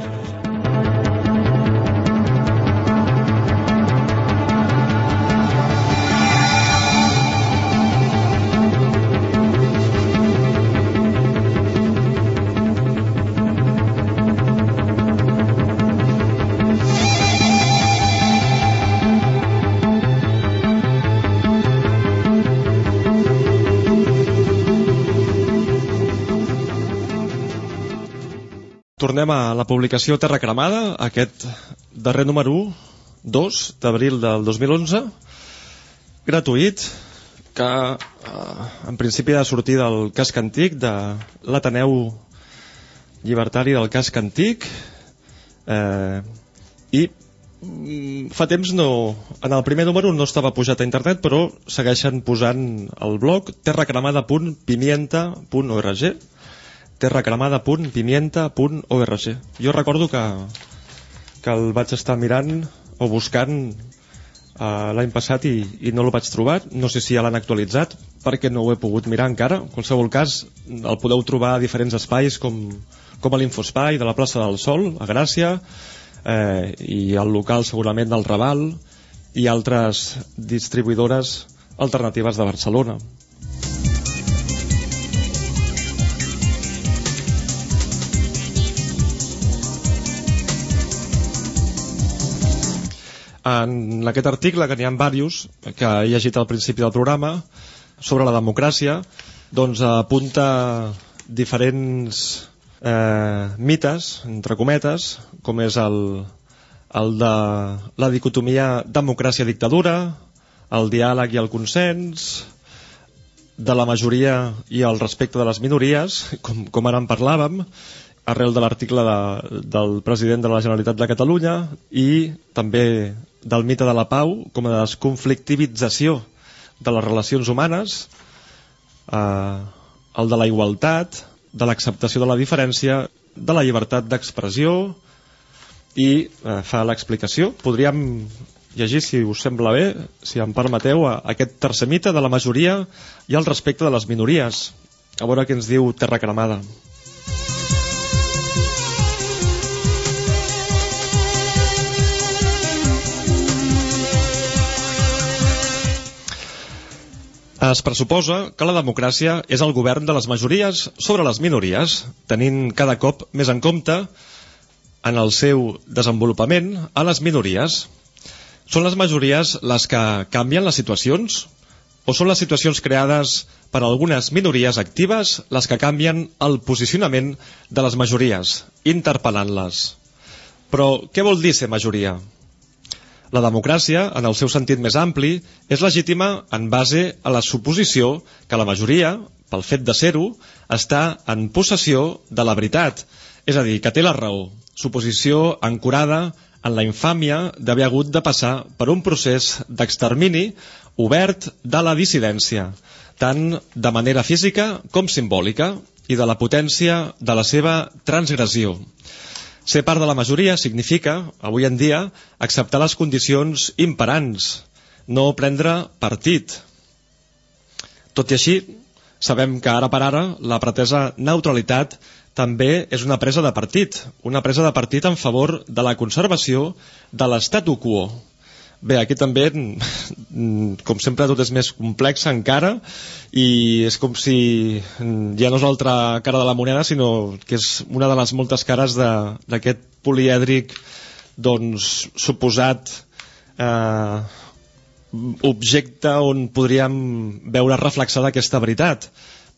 tornem a la publicació Terra Cremada, aquest darrer número 2 d'abril del 2011, gratuït, que eh, en principi ha de sortir del casc antic, de l'Ateneu Llibertari del casc antic, eh, i mm, fa temps no, en el primer número no estava pujat a internet però segueixen posant el blog terracremada.pimienta.org terracremada.pimienta.org jo recordo que, que el vaig estar mirant o buscant uh, l'any passat i, i no el vaig trobar. No sé si ja l'han actualitzat perquè no ho he pogut mirar encara. En qualsevol cas el podeu trobar a diferents espais com, com a l'Infospai de la plaça del Sol a Gràcia eh, i al local segurament del Raval i altres distribuïdores alternatives de Barcelona En aquest article, que n'hi ha diversos, que he llegit al principi del programa, sobre la democràcia, doncs apunta diferents eh, mites, entre cometes, com és el, el de la dicotomia democràcia-dictadura, el diàleg i el consens, de la majoria i el respecte de les minories, com, com ara en parlàvem, arrel de l'article de, del president de la Generalitat de Catalunya i també del mite de la pau com a desconflictivització de les relacions humanes, eh, el de la igualtat, de l'acceptació de la diferència, de la llibertat d'expressió i eh, fa l'explicació. Podríem llegir, si us sembla bé, si em permeteu, aquest tercer mite de la majoria i el respecte de les minories. A veure què ens diu Terra Cremada. Es pressuposa que la democràcia és el govern de les majories sobre les minories, tenint cada cop més en compte en el seu desenvolupament a les minories. Són les majories les que canvien les situacions? O són les situacions creades per algunes minories actives les que canvien el posicionament de les majories, interpel·lant-les? Però què vol dir ser majoria? La democràcia, en el seu sentit més ampli, és legítima en base a la suposició que la majoria, pel fet de ser-ho, està en possessió de la veritat, és a dir, que té la raó, suposició ancorada en la infàmia d'haver hagut de passar per un procés d'extermini obert de la dissidència, tant de manera física com simbòlica, i de la potència de la seva transgressió. Ser part de la majoria significa, avui en dia, acceptar les condicions imperants, no prendre partit. Tot i així, sabem que ara per ara la pretesa neutralitat també és una presa de partit, una presa de partit en favor de la conservació de l'estatu quo, Bé, aquí també, com sempre, tot és més complex encara i és com si ja no és l'altra cara de la moneda, sinó que és una de les moltes cares d'aquest polièdric doncs, suposat eh, objecte on podríem veure reflexada aquesta veritat.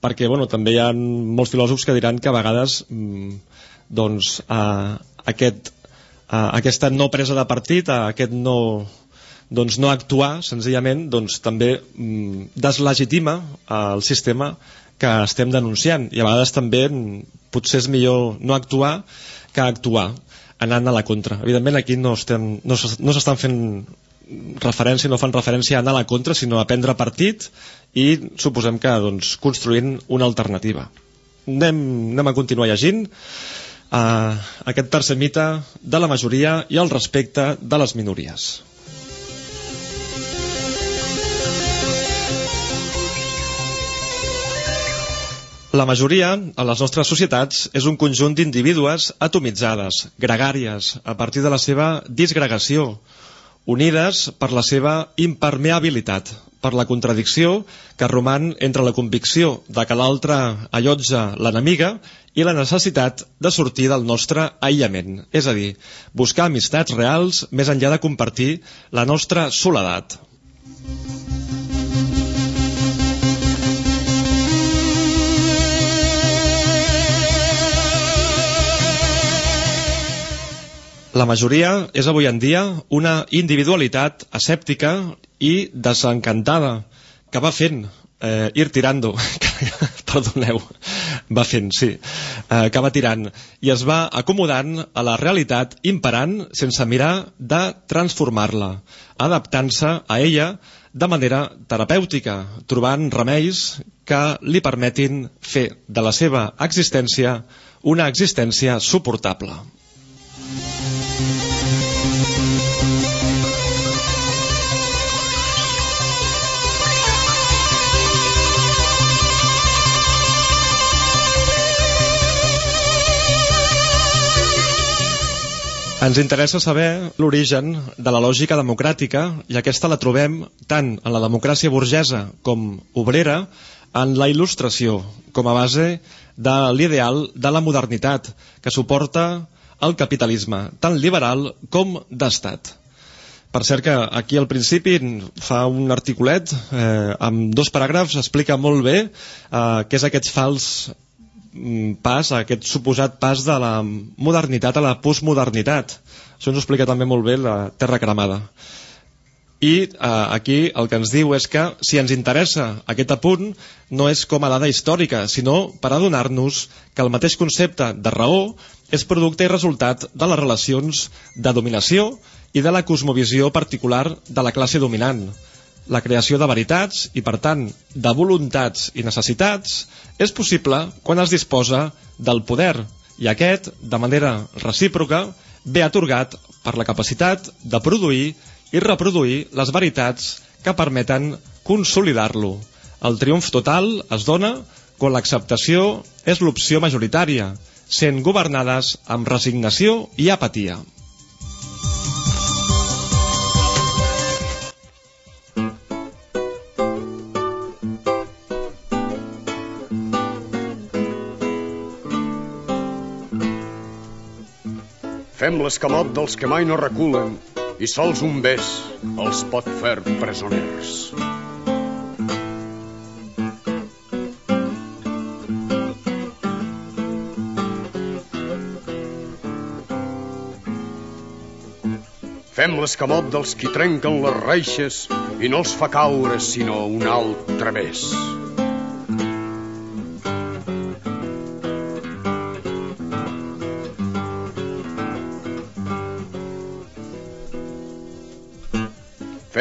Perquè bueno, també hi ha molts filòsofs que diran que a vegades mm, doncs, eh, aquest, eh, aquesta no presa de partit, eh, aquest no, doncs no actuar, senzillament, doncs també mm, deslegitima el sistema que estem denunciant i a vegades també mm, potser és millor no actuar que actuar anant a la contra. Evidentment aquí no estem, no s'estan fent referència, no fan referència a anar a la contra, sinó a prendre partit i suposem que doncs, construint una alternativa. Anem, anem a continuar llegint uh, aquest tercer mite de la majoria i el respecte de les minories. La majoria, a les nostres societats, és un conjunt d'indivídues atomitzades, gregàries, a partir de la seva disgregació, unides per la seva impermeabilitat, per la contradicció que roman entre la convicció de que l'altre allotja l'enemiga i la necessitat de sortir del nostre aïllament, és a dir, buscar amistats reals més enllà de compartir la nostra soledat. La majoria és avui en dia una individualitat escèptica i desencantada que va fent, eh, ir tirando, [laughs] perdoneu, va fent, sí, eh, que va tirant, i es va acomodant a la realitat imperant sense mirar de transformar-la, adaptant-se a ella de manera terapèutica, trobant remeis que li permetin fer de la seva existència una existència suportable. Ens interessa saber l'origen de la lògica democràtica i aquesta la trobem tant en la democràcia burgesa com obrera en la il·lustració com a base de l'ideal de la modernitat que suporta el capitalisme tant liberal com d'estat. Per cert que aquí al principi fa un articulet eh, amb dos paràgrafs, explica molt bé eh, què és aquest fals Mm, pas, aquest suposat pas de la modernitat a la postmodernitat. Això ens ho explica també molt bé la Terra Cremada. I eh, aquí el que ens diu és que si ens interessa aquest apunt no és com a dada històrica, sinó per adonar-nos que el mateix concepte de raó és producte i resultat de les relacions de dominació i de la cosmovisió particular de la classe dominant. La creació de veritats i, per tant, de voluntats i necessitats és possible quan es disposa del poder i aquest, de manera recíproca, ve atorgat per la capacitat de produir i reproduir les veritats que permeten consolidar-lo. El triomf total es dona quan l'acceptació és l'opció majoritària, sent governades amb resignació i apatia. Fem l'escamot dels que mai no reculen i sols un bes els pot fer presoners. Fem l'escamot dels qui trenquen les reixes i no els fa caure sinó un alt través.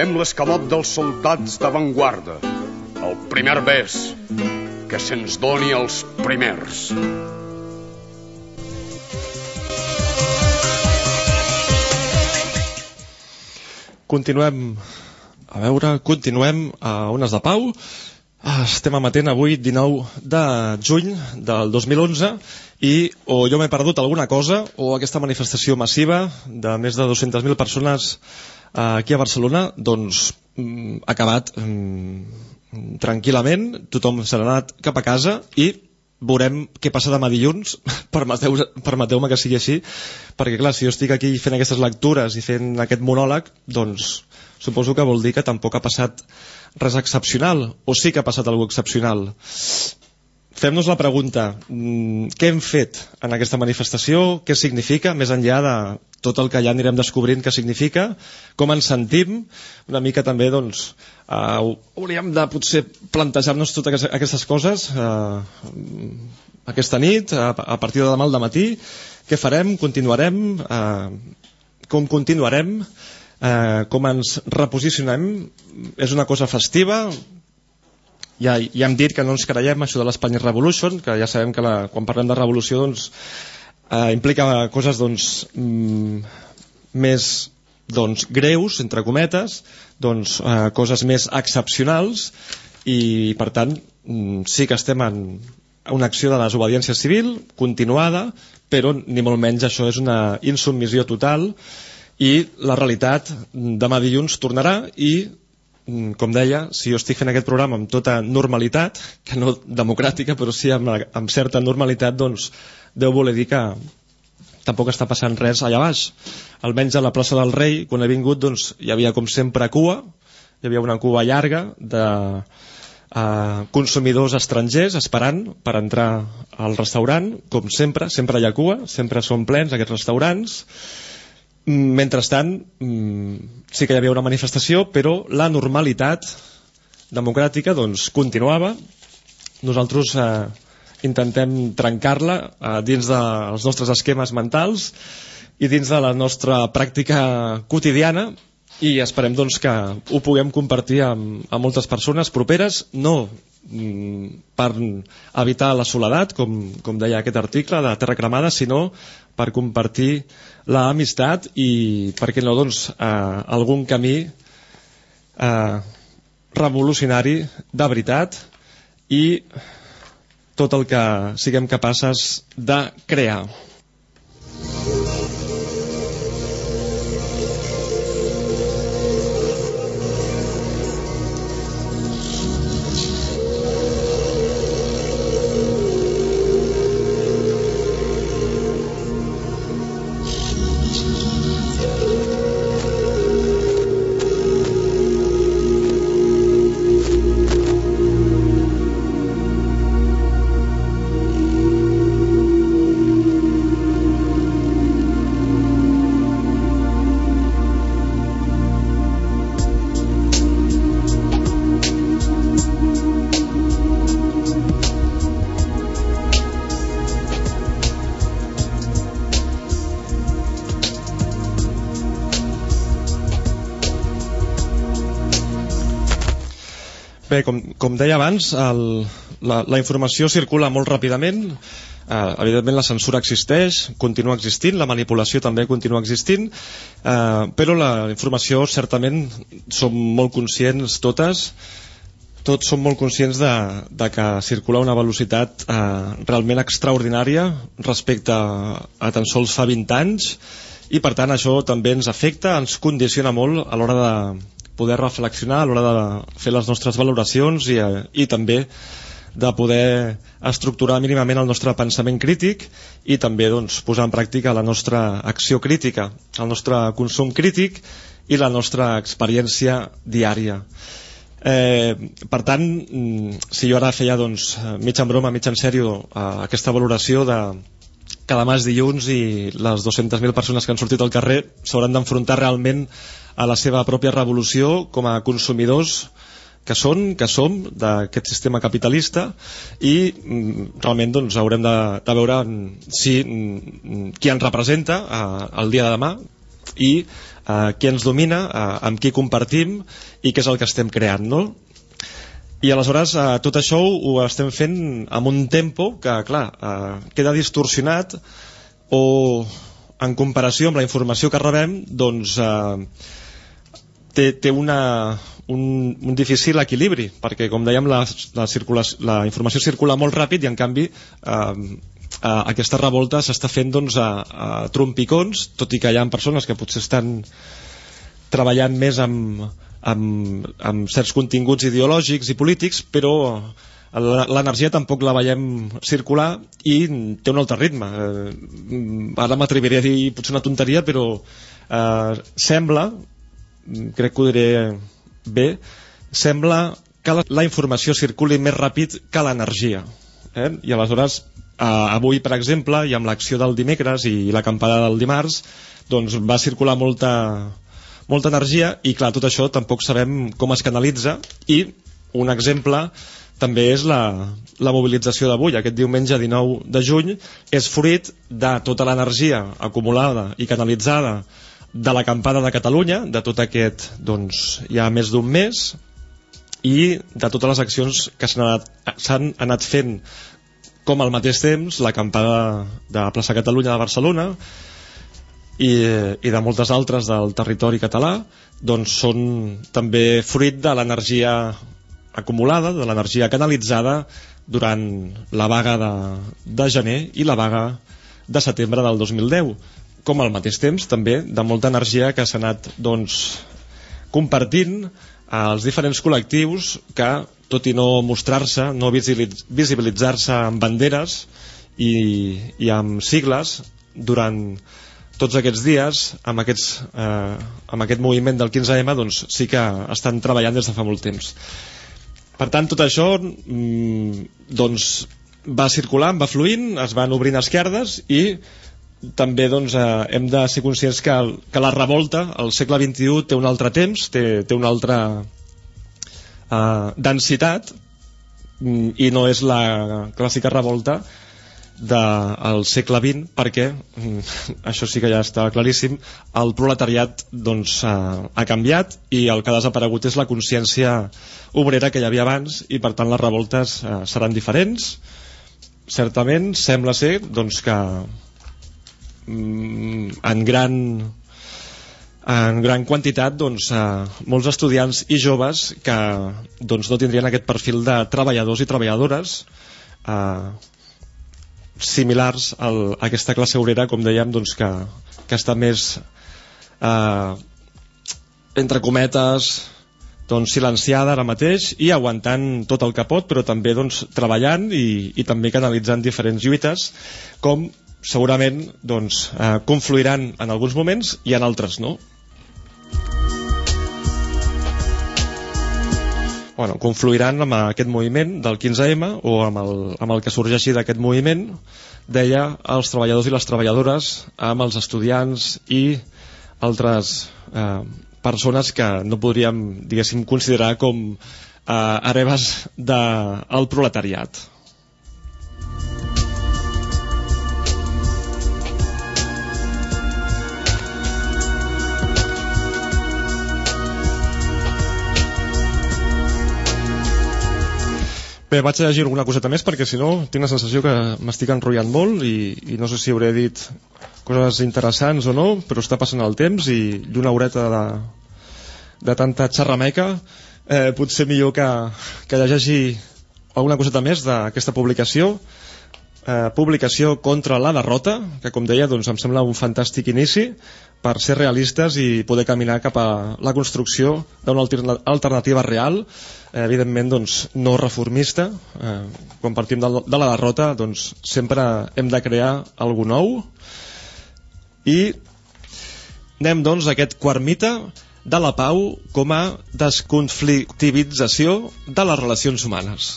Fem l'escamot dels soldats d'avantguarda, el primer bes que se'ns doni als primers. Continuem, a veure, continuem a Ones de Pau. Ah, Estem emetent avui 19 de juny del 2011 i o jo m'he perdut alguna cosa o aquesta manifestació massiva de més de 200.000 persones aquí a Barcelona doncs mm, acabat mm, tranquil·lament, tothom s'ha anat cap a casa i veurem què passa demà dilluns, [laughs] permeteu-me permeteu que sigui així, perquè clar, si jo estic aquí fent aquestes lectures i fent aquest monòleg, doncs suposo que vol dir que tampoc ha passat res excepcional, o sí que ha passat alguna excepcional. Fem-nos la pregunta, mm, què hem fet en aquesta manifestació, què significa, més enllà de tot el que ja anirem descobrint què significa, com ens sentim, una mica també, doncs, uh, hauríem de potser plantejar-nos totes aquestes coses uh, aquesta nit, a, a partir de demà al matí, què farem, continuarem, uh, com continuarem, uh, com ens reposicionem, és una cosa festiva, ja, ja hem dit que no ens creiem això de l'Espanya Revolution, que ja sabem que la, quan parlem de revolució doncs, eh, implica coses doncs, mm, més doncs, greus, entre cometes, doncs, eh, coses més excepcionals i per tant mm, sí que estem en una acció de desobediència civil continuada, però ni molt menys això és una insubmissió total i la realitat demà dilluns tornarà i mm, com deia, si jo estic fent aquest programa amb tota normalitat, que no democràtica, però sí amb, amb certa normalitat, doncs deu voler dir que tampoc està passant res allà baix. Almenys a la plaça del Rei, quan he vingut, doncs, hi havia com sempre cua, hi havia una cua llarga de uh, consumidors estrangers esperant per entrar al restaurant, com sempre, sempre hi ha cua, sempre són plens aquests restaurants. Mentrestant, mm, sí que hi havia una manifestació, però la normalitat democràtica doncs, continuava. Nosaltres eh, intentem trencar-la eh, dins dels nostres esquemes mentals i dins de la nostra pràctica quotidiana i esperem doncs, que ho puguem compartir amb, amb moltes persones properes, no mm, per evitar la soledat, com, com deia aquest article de Terra Cremada, sinó per compartir l'amistat i, per què no, doncs, eh, algun camí eh, revolucionari de veritat i tot el que siguem capaces de crear. Bé, com, com deia abans, el, la, la informació circula molt ràpidament, eh, evidentment la censura existeix, continua existint, la manipulació també continua existint, eh, però la informació certament som molt conscients totes, tots som molt conscients de, de que circula a una velocitat eh, realment extraordinària respecte a, a tan sols fa 20 anys i per tant això també ens afecta, ens condiciona molt a l'hora de poder reflexionar, a l'hora de fer les nostres valoracions i, eh, i també de poder estructurar mínimament el nostre pensament crític i també doncs, posar en pràctica la nostra acció crítica, el nostre consum crític i la nostra experiència diària. Eh, per tant, mm, si jo ara feia doncs, mig en broma, mig en sèrio, eh, aquesta valoració de que demà és dilluns i les 200.000 persones que han sortit al carrer s'hauran d'enfrontar realment a la seva pròpia revolució com a consumidors que són, que som d'aquest sistema capitalista i mm, realment doncs, haurem de, de veure si mm, qui ens representa eh, el dia de demà i eh, qui ens domina, eh, amb qui compartim i què és el que estem creant, no? I aleshores eh, tot això ho estem fent amb un tempo que, clar, eh, queda distorsionat o en comparació amb la informació que rebem, doncs eh, té, té una, un, un difícil equilibri, perquè com dèiem la, la, la informació circula molt ràpid i en canvi eh, eh, aquesta revolta s'està fent doncs, a, a trompicons, tot i que hi ha persones que potser estan treballant més amb, amb, amb certs continguts ideològics i polítics, però l'energia tampoc la veiem circular i té un altre ritme. Eh, ara m'atreviré a dir potser una tonteria, però eh, sembla, crec que ho diré bé, sembla que la, la informació circuli més ràpid que l'energia. Eh? I aleshores Uh, avui, per exemple, i amb l'acció del dimecres i la campada del dimarts, doncs va circular molta, molta energia i, clar, tot això tampoc sabem com es canalitza i un exemple també és la, la mobilització d'avui, aquest diumenge 19 de juny, és fruit de tota l'energia acumulada i canalitzada de l'acampada de Catalunya, de tot aquest, doncs, ja més d'un mes, i de totes les accions que s'han anat, anat fent com al mateix temps l'acampada de plaça Catalunya de Barcelona i, i de moltes altres del territori català doncs són també fruit de l'energia acumulada, de l'energia canalitzada durant la vaga de, de gener i la vaga de setembre del 2010 com al mateix temps també de molta energia que s'ha anat doncs, compartint als diferents col·lectius que tot i no mostrar-se, no visibilitzar-se amb banderes i, i amb sigles durant tots aquests dies amb, aquests, eh, amb aquest moviment del 15M doncs sí que estan treballant des de fa molt temps. Per tant tot això mm, doncs va circulant, va fluint es van obrint esquerdes i també doncs, eh, hem de ser conscients que, que la revolta al segle XXI té un altre temps té, té una altra uh, densitat mm, i no és la clàssica revolta del segle XX perquè, mm, [laughs] això sí que ja està claríssim, el proletariat doncs, uh, ha canviat i el que ha desaparegut és la consciència obrera que hi havia abans i per tant les revoltes uh, seran diferents. Certament sembla ser doncs, que en gran en gran quantitat doncs, eh, molts estudiants i joves que doncs, no tindrien aquest perfil de treballadors i treballadores eh, similars al, a aquesta classe obrera, com dèiem, doncs, que, que està més eh, entre cometes doncs, silenciada ara mateix i aguantant tot el que pot, però també doncs, treballant i, i també canalitzant diferents lluites, com segurament doncs, eh, confluiran en alguns moments i en altres no. bueno, confluiran amb aquest moviment del 15M o amb el, amb el que sorgeixi d'aquest moviment deia els treballadors i les treballadores amb els estudiants i altres eh, persones que no podríem diguéssim considerar com eh, hereves del de, proletariat Bé, vaig a llegir alguna coseta més perquè si no tinc la sensació que m'estic enrotllant molt i, i no sé si hauré dit coses interessants o no, però està passant el temps i, i una horeta de, de tanta xerrameca eh, potser millor que, que llegeixi alguna coseta més d'aquesta publicació. Eh, publicació contra la derrota, que com deia doncs, em sembla un fantàstic inici per ser realistes i poder caminar cap a la construcció d'una alternativa real, eh, evidentment doncs, no reformista. Eh, quan partim de, de la derrota doncs, sempre hem de crear alguna nou i anem doncs a aquest quart mite de la pau com a desconflictivització de les relacions humanes.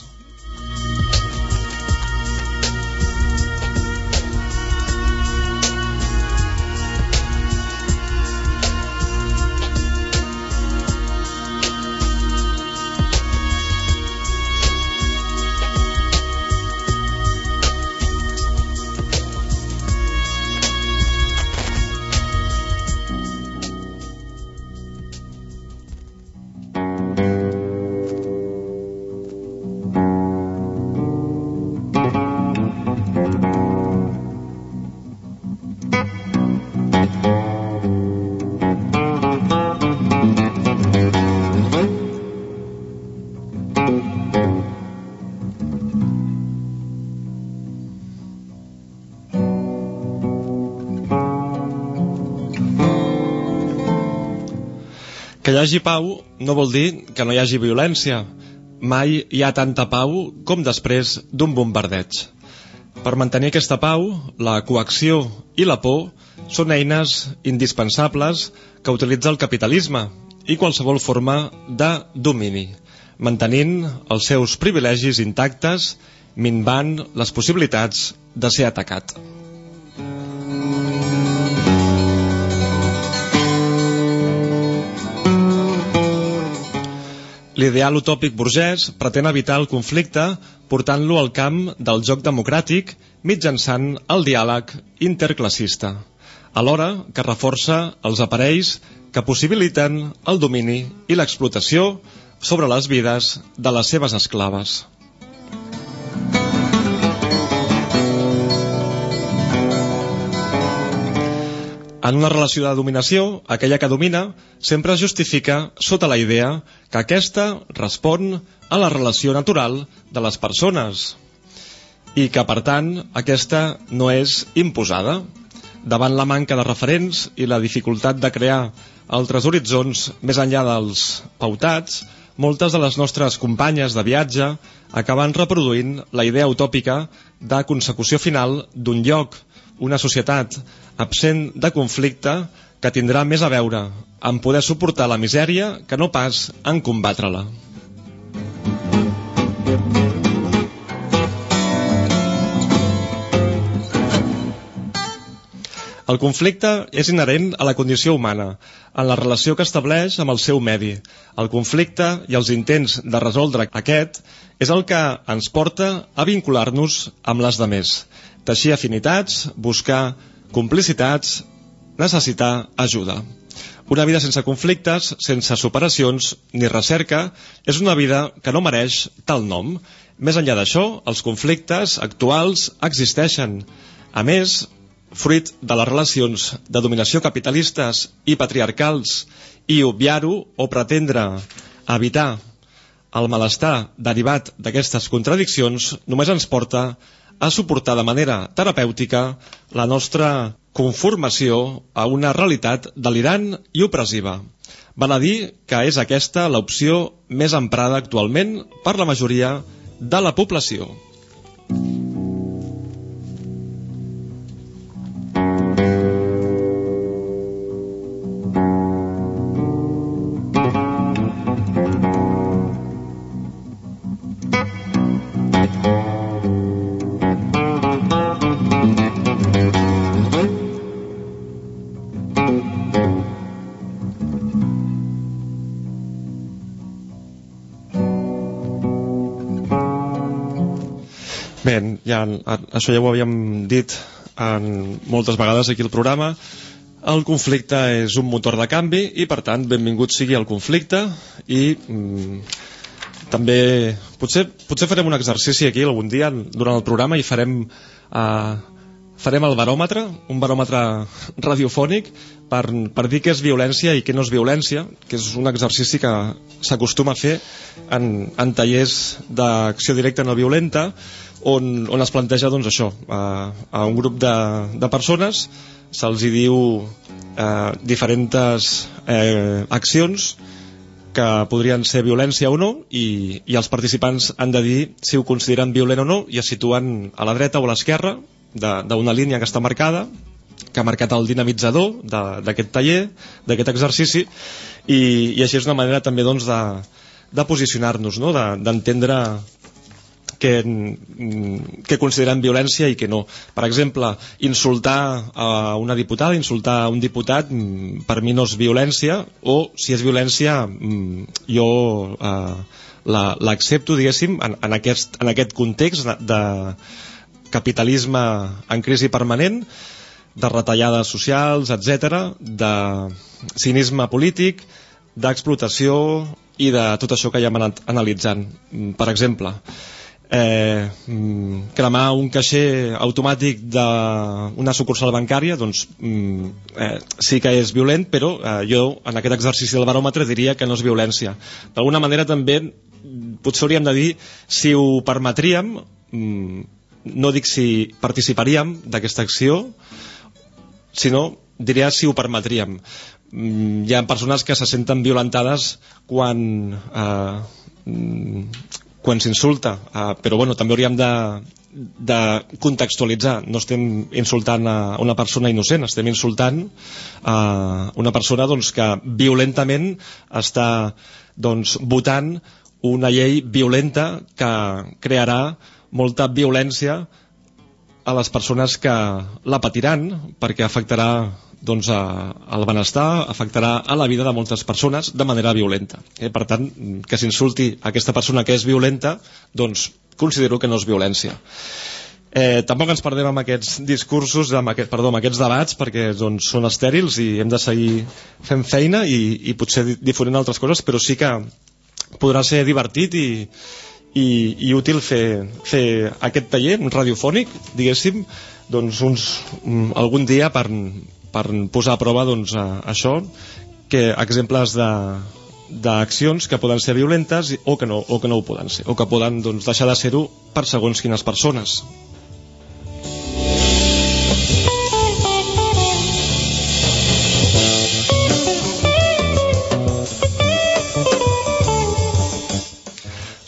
Que hi hagi pau no vol dir que no hi hagi violència. Mai hi ha tanta pau com després d'un bombardeig. Per mantenir aquesta pau, la coacció i la por són eines indispensables que utilitza el capitalisme i qualsevol forma de domini, mantenint els seus privilegis intactes, minvant les possibilitats de ser atacat. L'ideal utòpic burgès pretén evitar el conflicte portant-lo al camp del joc democràtic mitjançant el diàleg interclassista, alhora que reforça els aparells que possibiliten el domini i l'explotació sobre les vides de les seves esclaves. En una relació de dominació, aquella que domina sempre es justifica sota la idea que aquesta respon a la relació natural de les persones i que, per tant, aquesta no és imposada. Davant la manca de referents i la dificultat de crear altres horitzons més enllà dels pautats, moltes de les nostres companyes de viatge acaben reproduint la idea utòpica de consecució final d'un lloc, una societat absent de conflicte que tindrà més a veure en poder suportar la misèria que no pas en combatre-la. El conflicte és inherent a la condició humana, en la relació que estableix amb el seu medi. El conflicte i els intents de resoldre aquest és el que ens porta a vincular-nos amb les de més teixir afinitats, buscar complicitats, necessitar ajuda. Una vida sense conflictes, sense superacions ni recerca, és una vida que no mereix tal nom. Més enllà d'això, els conflictes actuals existeixen. A més, fruit de les relacions de dominació capitalistes i patriarcals i obviar-ho o pretendre evitar el malestar derivat d'aquestes contradiccions només ens porta a suportar de manera terapèutica la nostra conformació a una realitat delirant i opressiva. Val a dir que és aquesta l'opció més emprada actualment per la majoria de la població. Bé, això ja ho havíem dit en, moltes vegades aquí al programa. El conflicte és un motor de canvi i, per tant, benvingut sigui el conflicte i mm, també potser, potser farem un exercici aquí algun dia durant el programa i farem eh, farem el baròmetre, un baròmetre radiofònic per, per dir què és violència i què no és violència, que és un exercici que s'acostuma a fer en, en tallers d'acció directa no violenta, on, on es planteja doncs, això, a, a un grup de, de persones se'ls diu eh, diferents eh, accions que podrien ser violència o no i, i els participants han de dir si ho consideren violent o no i es situen a la dreta o a l'esquerra d'una línia que està marcada que ha marcat el dinamitzador d'aquest taller, d'aquest exercici i, i així és una manera també doncs, de, de posicionar-nos no? d'entendre de, que, que consideren violència i que no. Per exemple, insultar a una diputada, insultar a un diputat, mm, per mi no és violència, o si és violència, mm, jo eh, l'accepto, diguéssim, en, en, aquest, en aquest context de, capitalisme en crisi permanent, de retallades socials, etc, de cinisme polític, d'explotació i de tot això que ja hem anat analitzant. Per exemple, eh, cremar un caixer automàtic d'una sucursal bancària doncs mm, eh, sí que és violent però eh, jo en aquest exercici del baròmetre diria que no és violència d'alguna manera també potser hauríem de dir si ho permetríem mm, no dic si participaríem d'aquesta acció, sinó diria si ho permetríem. Mm, hi ha persones que se senten violentades quan, eh, quan s'insulta, eh, però bueno, també hauríem de, de contextualitzar. No estem insultant a una persona innocent, estem insultant a una persona doncs, que violentament està doncs, votant una llei violenta que crearà molta violència a les persones que la patiran perquè afectarà doncs, a, al benestar, afectarà a la vida de moltes persones de manera violenta. Eh? Per tant, que s'insulti aquesta persona que és violenta, doncs considero que no és violència. Eh, tampoc ens perdem amb aquests discursos, amb aquest, perdó, amb aquests debats, perquè doncs, són estèrils i hem de seguir fent feina i, i potser difonint altres coses, però sí que podrà ser divertit i, i, i útil fer, fer aquest taller radiofònic, diguéssim, doncs uns, mm, algun dia per, per posar a prova doncs, a, això, que exemples de, d'accions que poden ser violentes o que no, o que no ho poden ser, o que poden doncs, deixar de ser-ho per segons quines persones.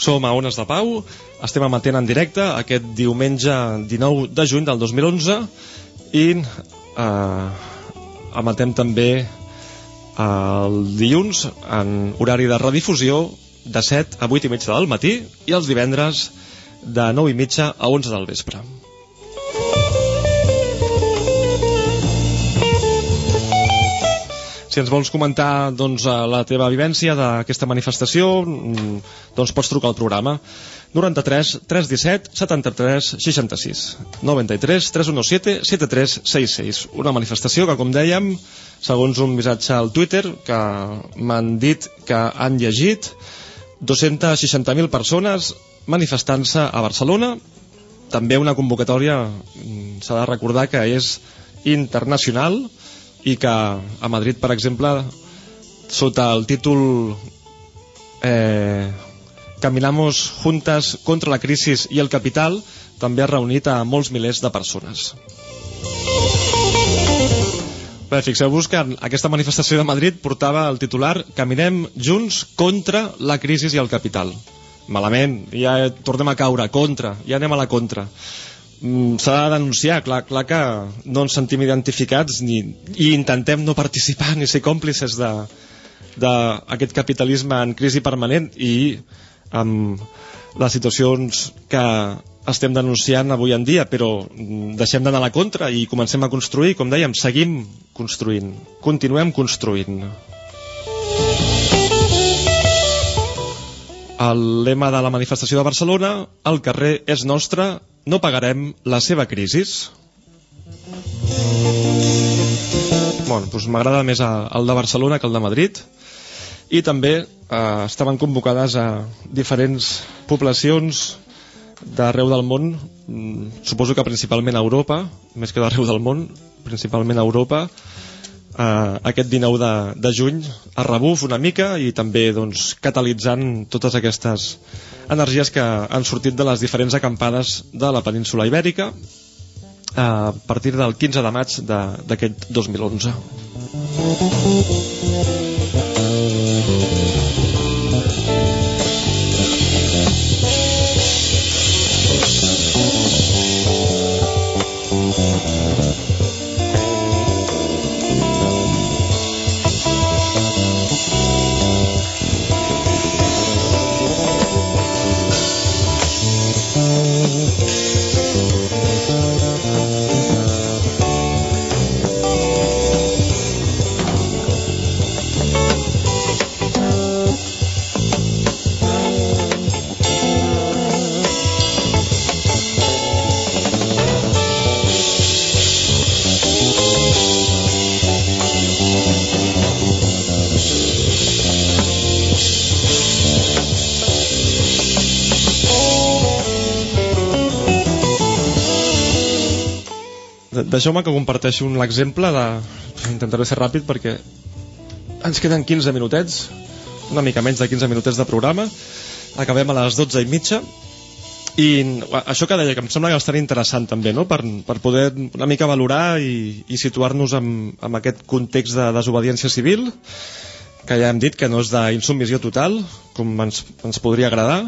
Som a Ones de Pau, estem emetent en directe aquest diumenge 19 de juny del 2011 i eh, emetem també el dilluns en horari de redifusió de 7 a 8 i mitja del matí i els divendres de 9 i mitja a 11 del vespre. si ens vols comentar doncs, eh, la teva vivència d'aquesta manifestació, mm, doncs pots trucar al programa 93 317 73 66 93 317 7366 una manifestació que com dèiem segons un missatge al Twitter que m'han dit que han llegit 260.000 persones manifestant-se a Barcelona. També una convocatòria mm, s'ha de recordar que és internacional i que a Madrid, per exemple, sota el títol eh, Caminamos juntas contra la crisis i el capital, també ha reunit a molts milers de persones. Bé, fixeu-vos que aquesta manifestació de Madrid portava el titular Caminem junts contra la crisi i el capital. Malament, ja tornem a caure, contra, ja anem a la contra. Mm, s'ha de denunciar, clar, clar que no ens sentim identificats ni, i intentem no participar ni ser còmplices d'aquest capitalisme en crisi permanent i amb les situacions que estem denunciant avui en dia, però deixem d'anar a la contra i comencem a construir, com dèiem, seguim construint, continuem construint. El lema de la manifestació de Barcelona, el carrer és nostre, no pagarem la seva crisi? Bueno, doncs m'agrada més el de Barcelona que el de Madrid. I també eh, estaven convocades a diferents poblacions d'arreu del món, mm, suposo que principalment a Europa, més que d'arreu del món, principalment a Europa, eh, aquest 19 de, de juny a rebuf una mica i també doncs, catalitzant totes aquestes energies que han sortit de les diferents acampades de la península ibèrica eh, a partir del 15 de maig d'aquest 2011. Deixeu-me que comparteixi un exemple de... Intentaré ser ràpid perquè ens queden 15 minutets, una mica menys de 15 minutets de programa. Acabem a les 12 i mitja. I això que deia, que em sembla que bastant interessant també, no? per, per poder una mica valorar i, i situar-nos en, en aquest context de desobediència civil, que ja hem dit que no és d'insubmissió total, com ens, ens podria agradar,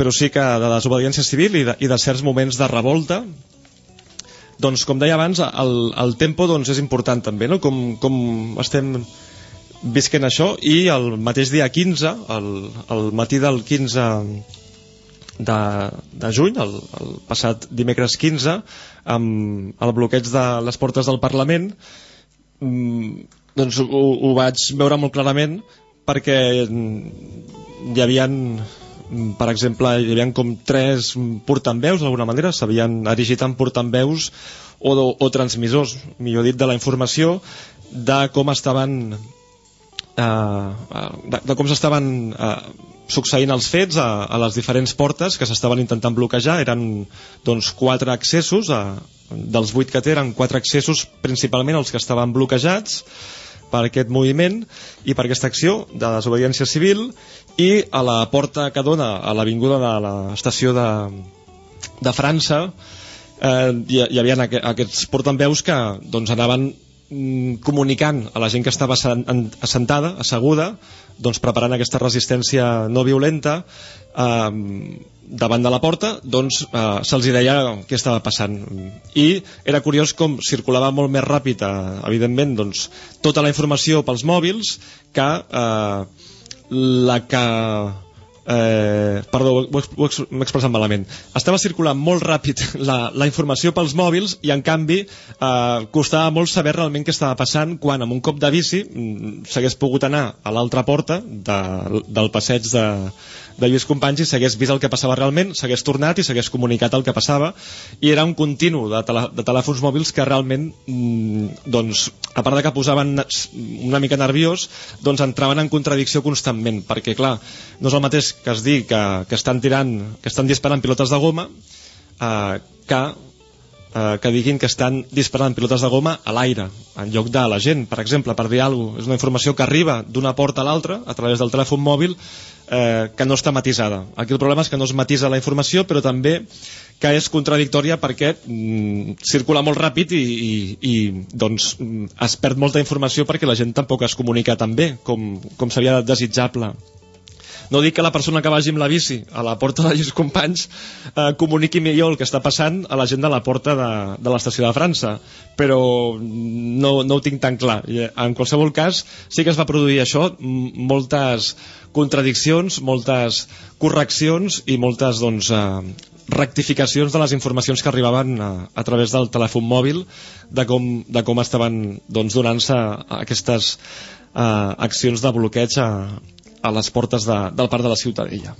però sí que de desobediència civil i de, i de certs moments de revolta doncs, com deia abans, el, el tempo doncs, és important també, no? com, com estem visquent això i el mateix dia 15, el, el matí del 15 de, de juny, el, el passat dimecres 15, amb el bloqueig de les portes del Parlament, mm, doncs ho, ho vaig veure molt clarament perquè hi havien per exemple, hi havia com tres portaveus d'alguna manera, s'havien erigit en portaveus o, o transmissors, millor dit, de la informació de com estaven eh, eh, de, de com s'estaven eh, succeint els fets a, a les diferents portes que s'estaven intentant bloquejar. Eren doncs quatre accessos a, dels vuit que té eren quatre accessos principalment els que estaven bloquejats per aquest moviment i per aquesta acció de desobediència civil i a la porta que dona a l'avinguda de l'estació de, de França eh, hi, hi havia aqu aquests portaveus que doncs, anaven mm, comunicant a la gent que estava assentada, asseguda, doncs preparant aquesta resistència no violenta eh, davant de la porta, doncs eh, se'ls deia què estava passant. I era curiós com circulava molt més ràpid, eh, evidentment, doncs, tota la informació pels mòbils que eh, la que eh, perdó, m'he expressat malament. Estava circulant molt ràpid la, la informació pels mòbils i en canvi eh, costava molt saber realment què estava passant quan amb un cop de bici mm, s'hagués pogut anar a l'altra porta de, del passeig de, de Lluís Companys i s'hagués vist el que passava realment, s'hagués tornat i s'hagués comunicat el que passava i era un continu de, de telèfons mòbils que realment mmm, doncs, a part de que posaven una mica nerviós doncs entraven en contradicció constantment perquè clar, no és el mateix que es digui que, que estan tirant que estan disparant pilotes de goma eh, que eh, que diguin que estan disparant pilotes de goma a l'aire, en lloc de la gent, per exemple, per dir alguna cosa. És una informació que arriba d'una porta a l'altra a través del telèfon mòbil eh, que no està matisada. Aquí el problema és que no es matisa la informació, però també que és contradictòria perquè mm, circula molt ràpid i, i, i doncs, es perd molta informació perquè la gent tampoc es comunica tan bé com, com seria desitjable no dic que la persona que vagi amb la bici a la porta de Lluís Companys eh, comuniqui millor el que està passant a la gent de la porta de, de l'estació de França, però no, no ho tinc tan clar. I, en qualsevol cas, sí que es va produir això, moltes contradiccions, moltes correccions i moltes doncs, eh, rectificacions de les informacions que arribaven a, a través del telèfon mòbil de com, de com estaven doncs, donant-se aquestes eh, accions de bloqueig a, a les portes de, del Parc de la Ciutadella.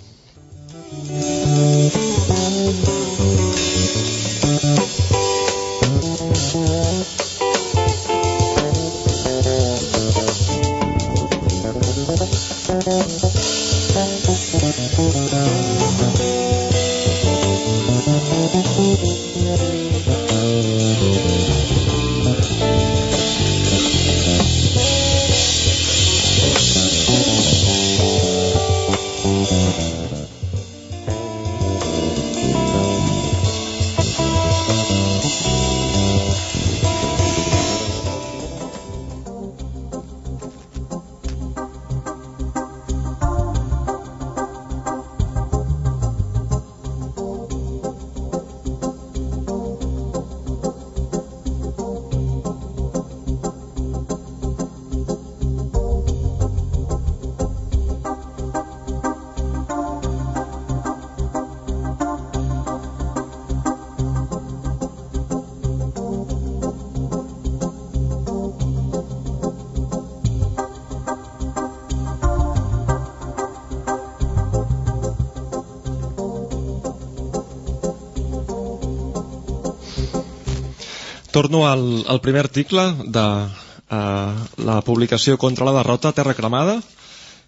Torno al, al primer article de uh, la publicació contra la derrota Terra Cremada.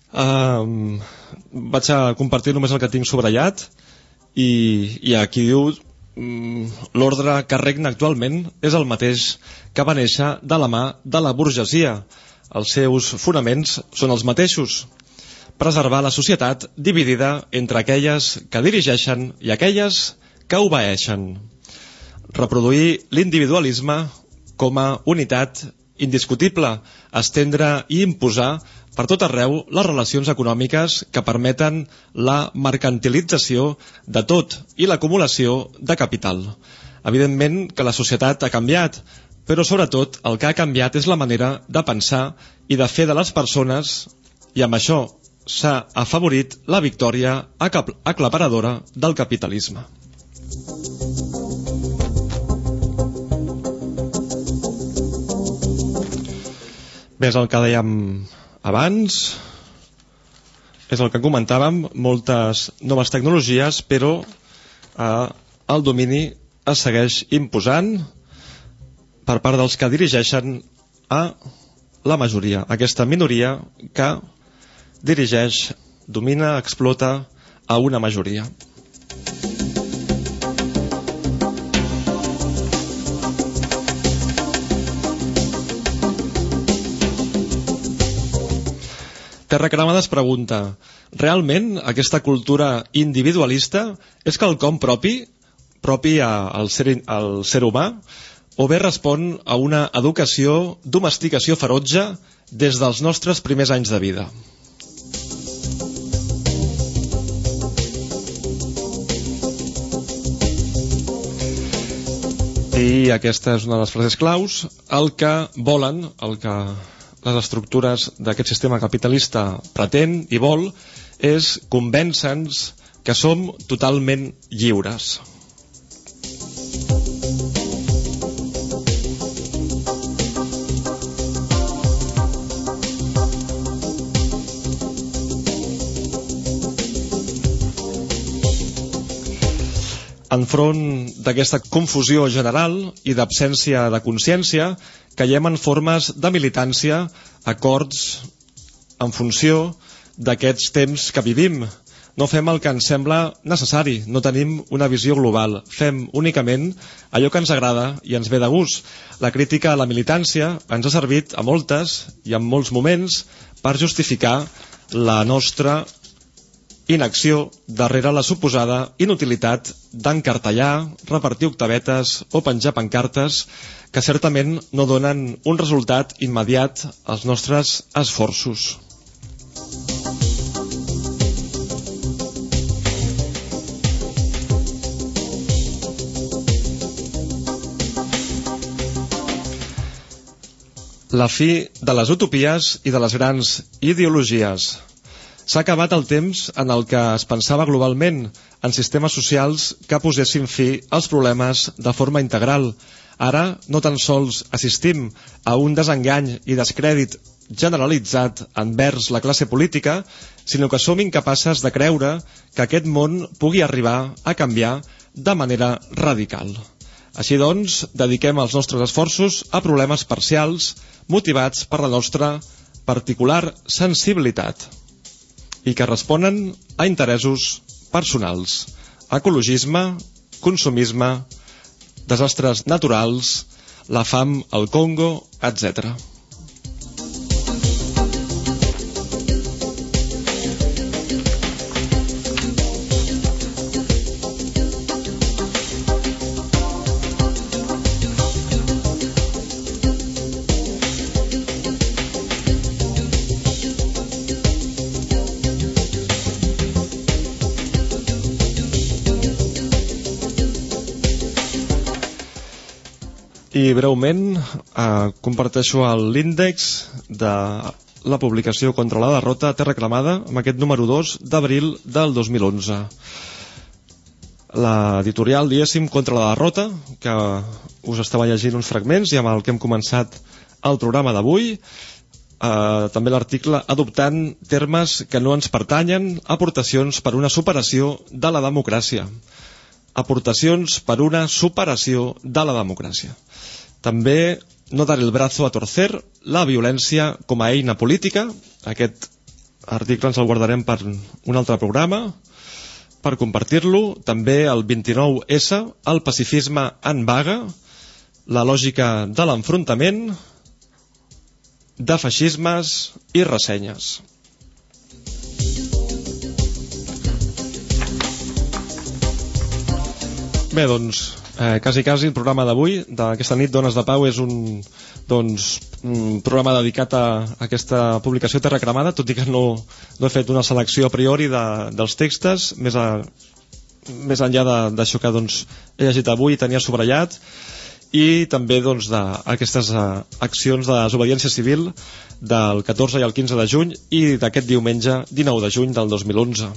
Uh, vaig a compartir només el que tinc sobrellat i, i aquí diu um, l'ordre que regna actualment és el mateix que va néixer de la mà de la burgesia. Els seus fonaments són els mateixos. Preservar la societat dividida entre aquelles que dirigeixen i aquelles que obeeixen reproduir l'individualisme com a unitat indiscutible, estendre i imposar per tot arreu les relacions econòmiques que permeten la mercantilització de tot i l'acumulació de capital. Evidentment que la societat ha canviat, però sobretot el que ha canviat és la manera de pensar i de fer de les persones i amb això s'ha afavorit la victòria aclaparadora del capitalisme. Bé, és el que dèiem abans, és el que comentàvem, moltes noves tecnologies, però eh, el domini es segueix imposant per part dels que dirigeixen a la majoria, aquesta minoria que dirigeix, domina, explota a una majoria. Terra Cremada es pregunta realment aquesta cultura individualista és quelcom propi, propi al ser, al ser humà, o bé respon a una educació domesticació ferotge des dels nostres primers anys de vida? I aquesta és una de les frases claus. El que volen, el que les estructures d'aquest sistema capitalista pretén i vol és convèncer-nos que som totalment lliures. Enfront d'aquesta confusió general i d'absència de consciència, caiem en formes de militància, acords en funció d'aquests temps que vivim. No fem el que ens sembla necessari, no tenim una visió global, fem únicament allò que ens agrada i ens ve de gust. La crítica a la militància ens ha servit a moltes i en molts moments per justificar la nostra inacció darrere la suposada inutilitat d'encartellar, repartir octavetes o penjar pancartes que certament no donen un resultat immediat als nostres esforços. La fi de les utopies i de les grans ideologies. S'ha acabat el temps en el que es pensava globalment en sistemes socials que posessin fi als problemes de forma integral. Ara no tan sols assistim a un desengany i descrèdit generalitzat envers la classe política, sinó que som incapaces de creure que aquest món pugui arribar a canviar de manera radical. Així doncs, dediquem els nostres esforços a problemes parcials motivats per la nostra particular sensibilitat. I que responen a interessos personals, ecologisme, consumisme, desastres naturals, la fam al Congo, etc. breument eh, comparteixo l'índex de la publicació contra la derrota té reclamada amb aquest número 2 d'abril del 2011 l'editorial diguéssim contra la derrota que us estava llegint uns fragments i amb el que hem començat el programa d'avui eh, també l'article adoptant termes que no ens pertanyen aportacions per una superació de la democràcia. Aportacions per una superació de la democràcia també no dar el brazo a torcer la violència com a eina política. Aquest article ens el guardarem per un altre programa per compartir-lo. També el 29S, el pacifisme en vaga, la lògica de l'enfrontament, de feixismes i ressenyes. Bé, doncs, Eh, quasi, quasi, el programa d'avui, d'aquesta nit Dones de Pau, és un, doncs, un programa dedicat a, aquesta publicació Terra Cremada, tot i que no, no he fet una selecció a priori de, dels textos, més, a, més enllà d'això que doncs, he llegit avui i tenia sobrellat, i també doncs, d'aquestes uh, accions de desobediència civil del 14 i el 15 de juny i d'aquest diumenge 19 de juny del 2011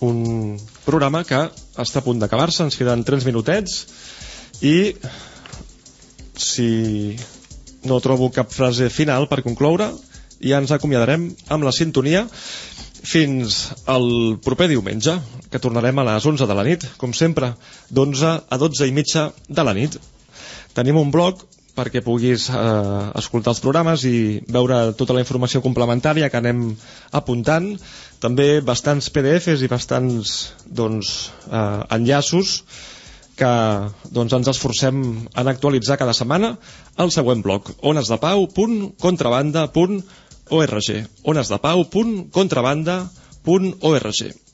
un programa que està a punt d'acabar-se, ens queden 3 minutets i si no trobo cap frase final per concloure ja ens acomiadarem amb la sintonia fins al proper diumenge, que tornarem a les 11 de la nit, com sempre, d'11 a 12 i mitja de la nit. Tenim un blog perquè puguis eh, escoltar els programes i veure tota la informació complementària que anem apuntant. També bastants PDFs i bastants doncs, eh, enllaços que doncs, ens esforcem en actualitzar cada setmana al següent blog onesdepau.contrabanda.org onesdepau.contrabanda.org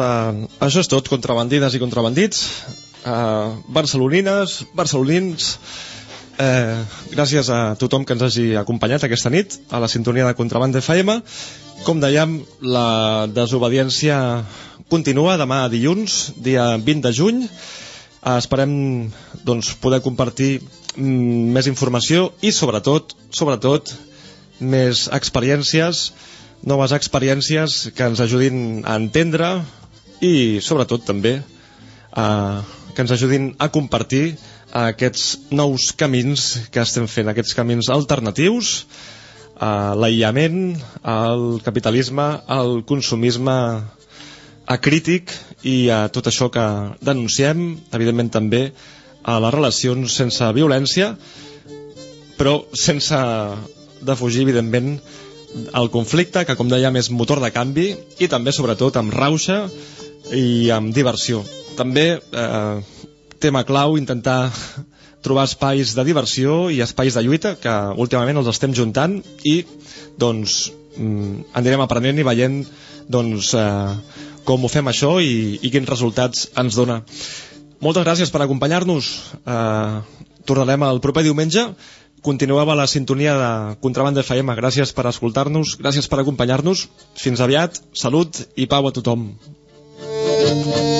eh, això és tot, contrabandides i contrabandits, eh, barcelonines, barcelonins, eh, gràcies a tothom que ens hagi acompanyat aquesta nit a la sintonia de Contrabanda FM. Com dèiem, la desobediència continua demà dilluns, dia 20 de juny. Eh, esperem doncs, poder compartir mm, més informació i sobretot, sobretot més experiències noves experiències que ens ajudin a entendre i sobretot també eh, que ens ajudin a compartir aquests nous camins que estem fent, aquests camins alternatius a l'aïllament, al capitalisme, al consumisme acrític i a tot això que denunciem, evidentment també a les relacions sense violència, però sense defugir, evidentment, el conflicte, que com dèiem és motor de canvi, i també, sobretot, amb rauxa i amb diversió. També, eh, tema clau, intentar [laughs] trobar espais de diversió i espais de lluita que últimament els estem juntant i doncs mm, anirem aprenent i veient doncs, eh, com ho fem això i, i quins resultats ens dona. Moltes gràcies per acompanyar-nos. Eh, tornarem el proper diumenge continueu a la sintonia de Contrabanda FM. Gràcies per escoltar-nos, gràcies per acompanyar-nos. Fins aviat, salut i pau a tothom. Thank you.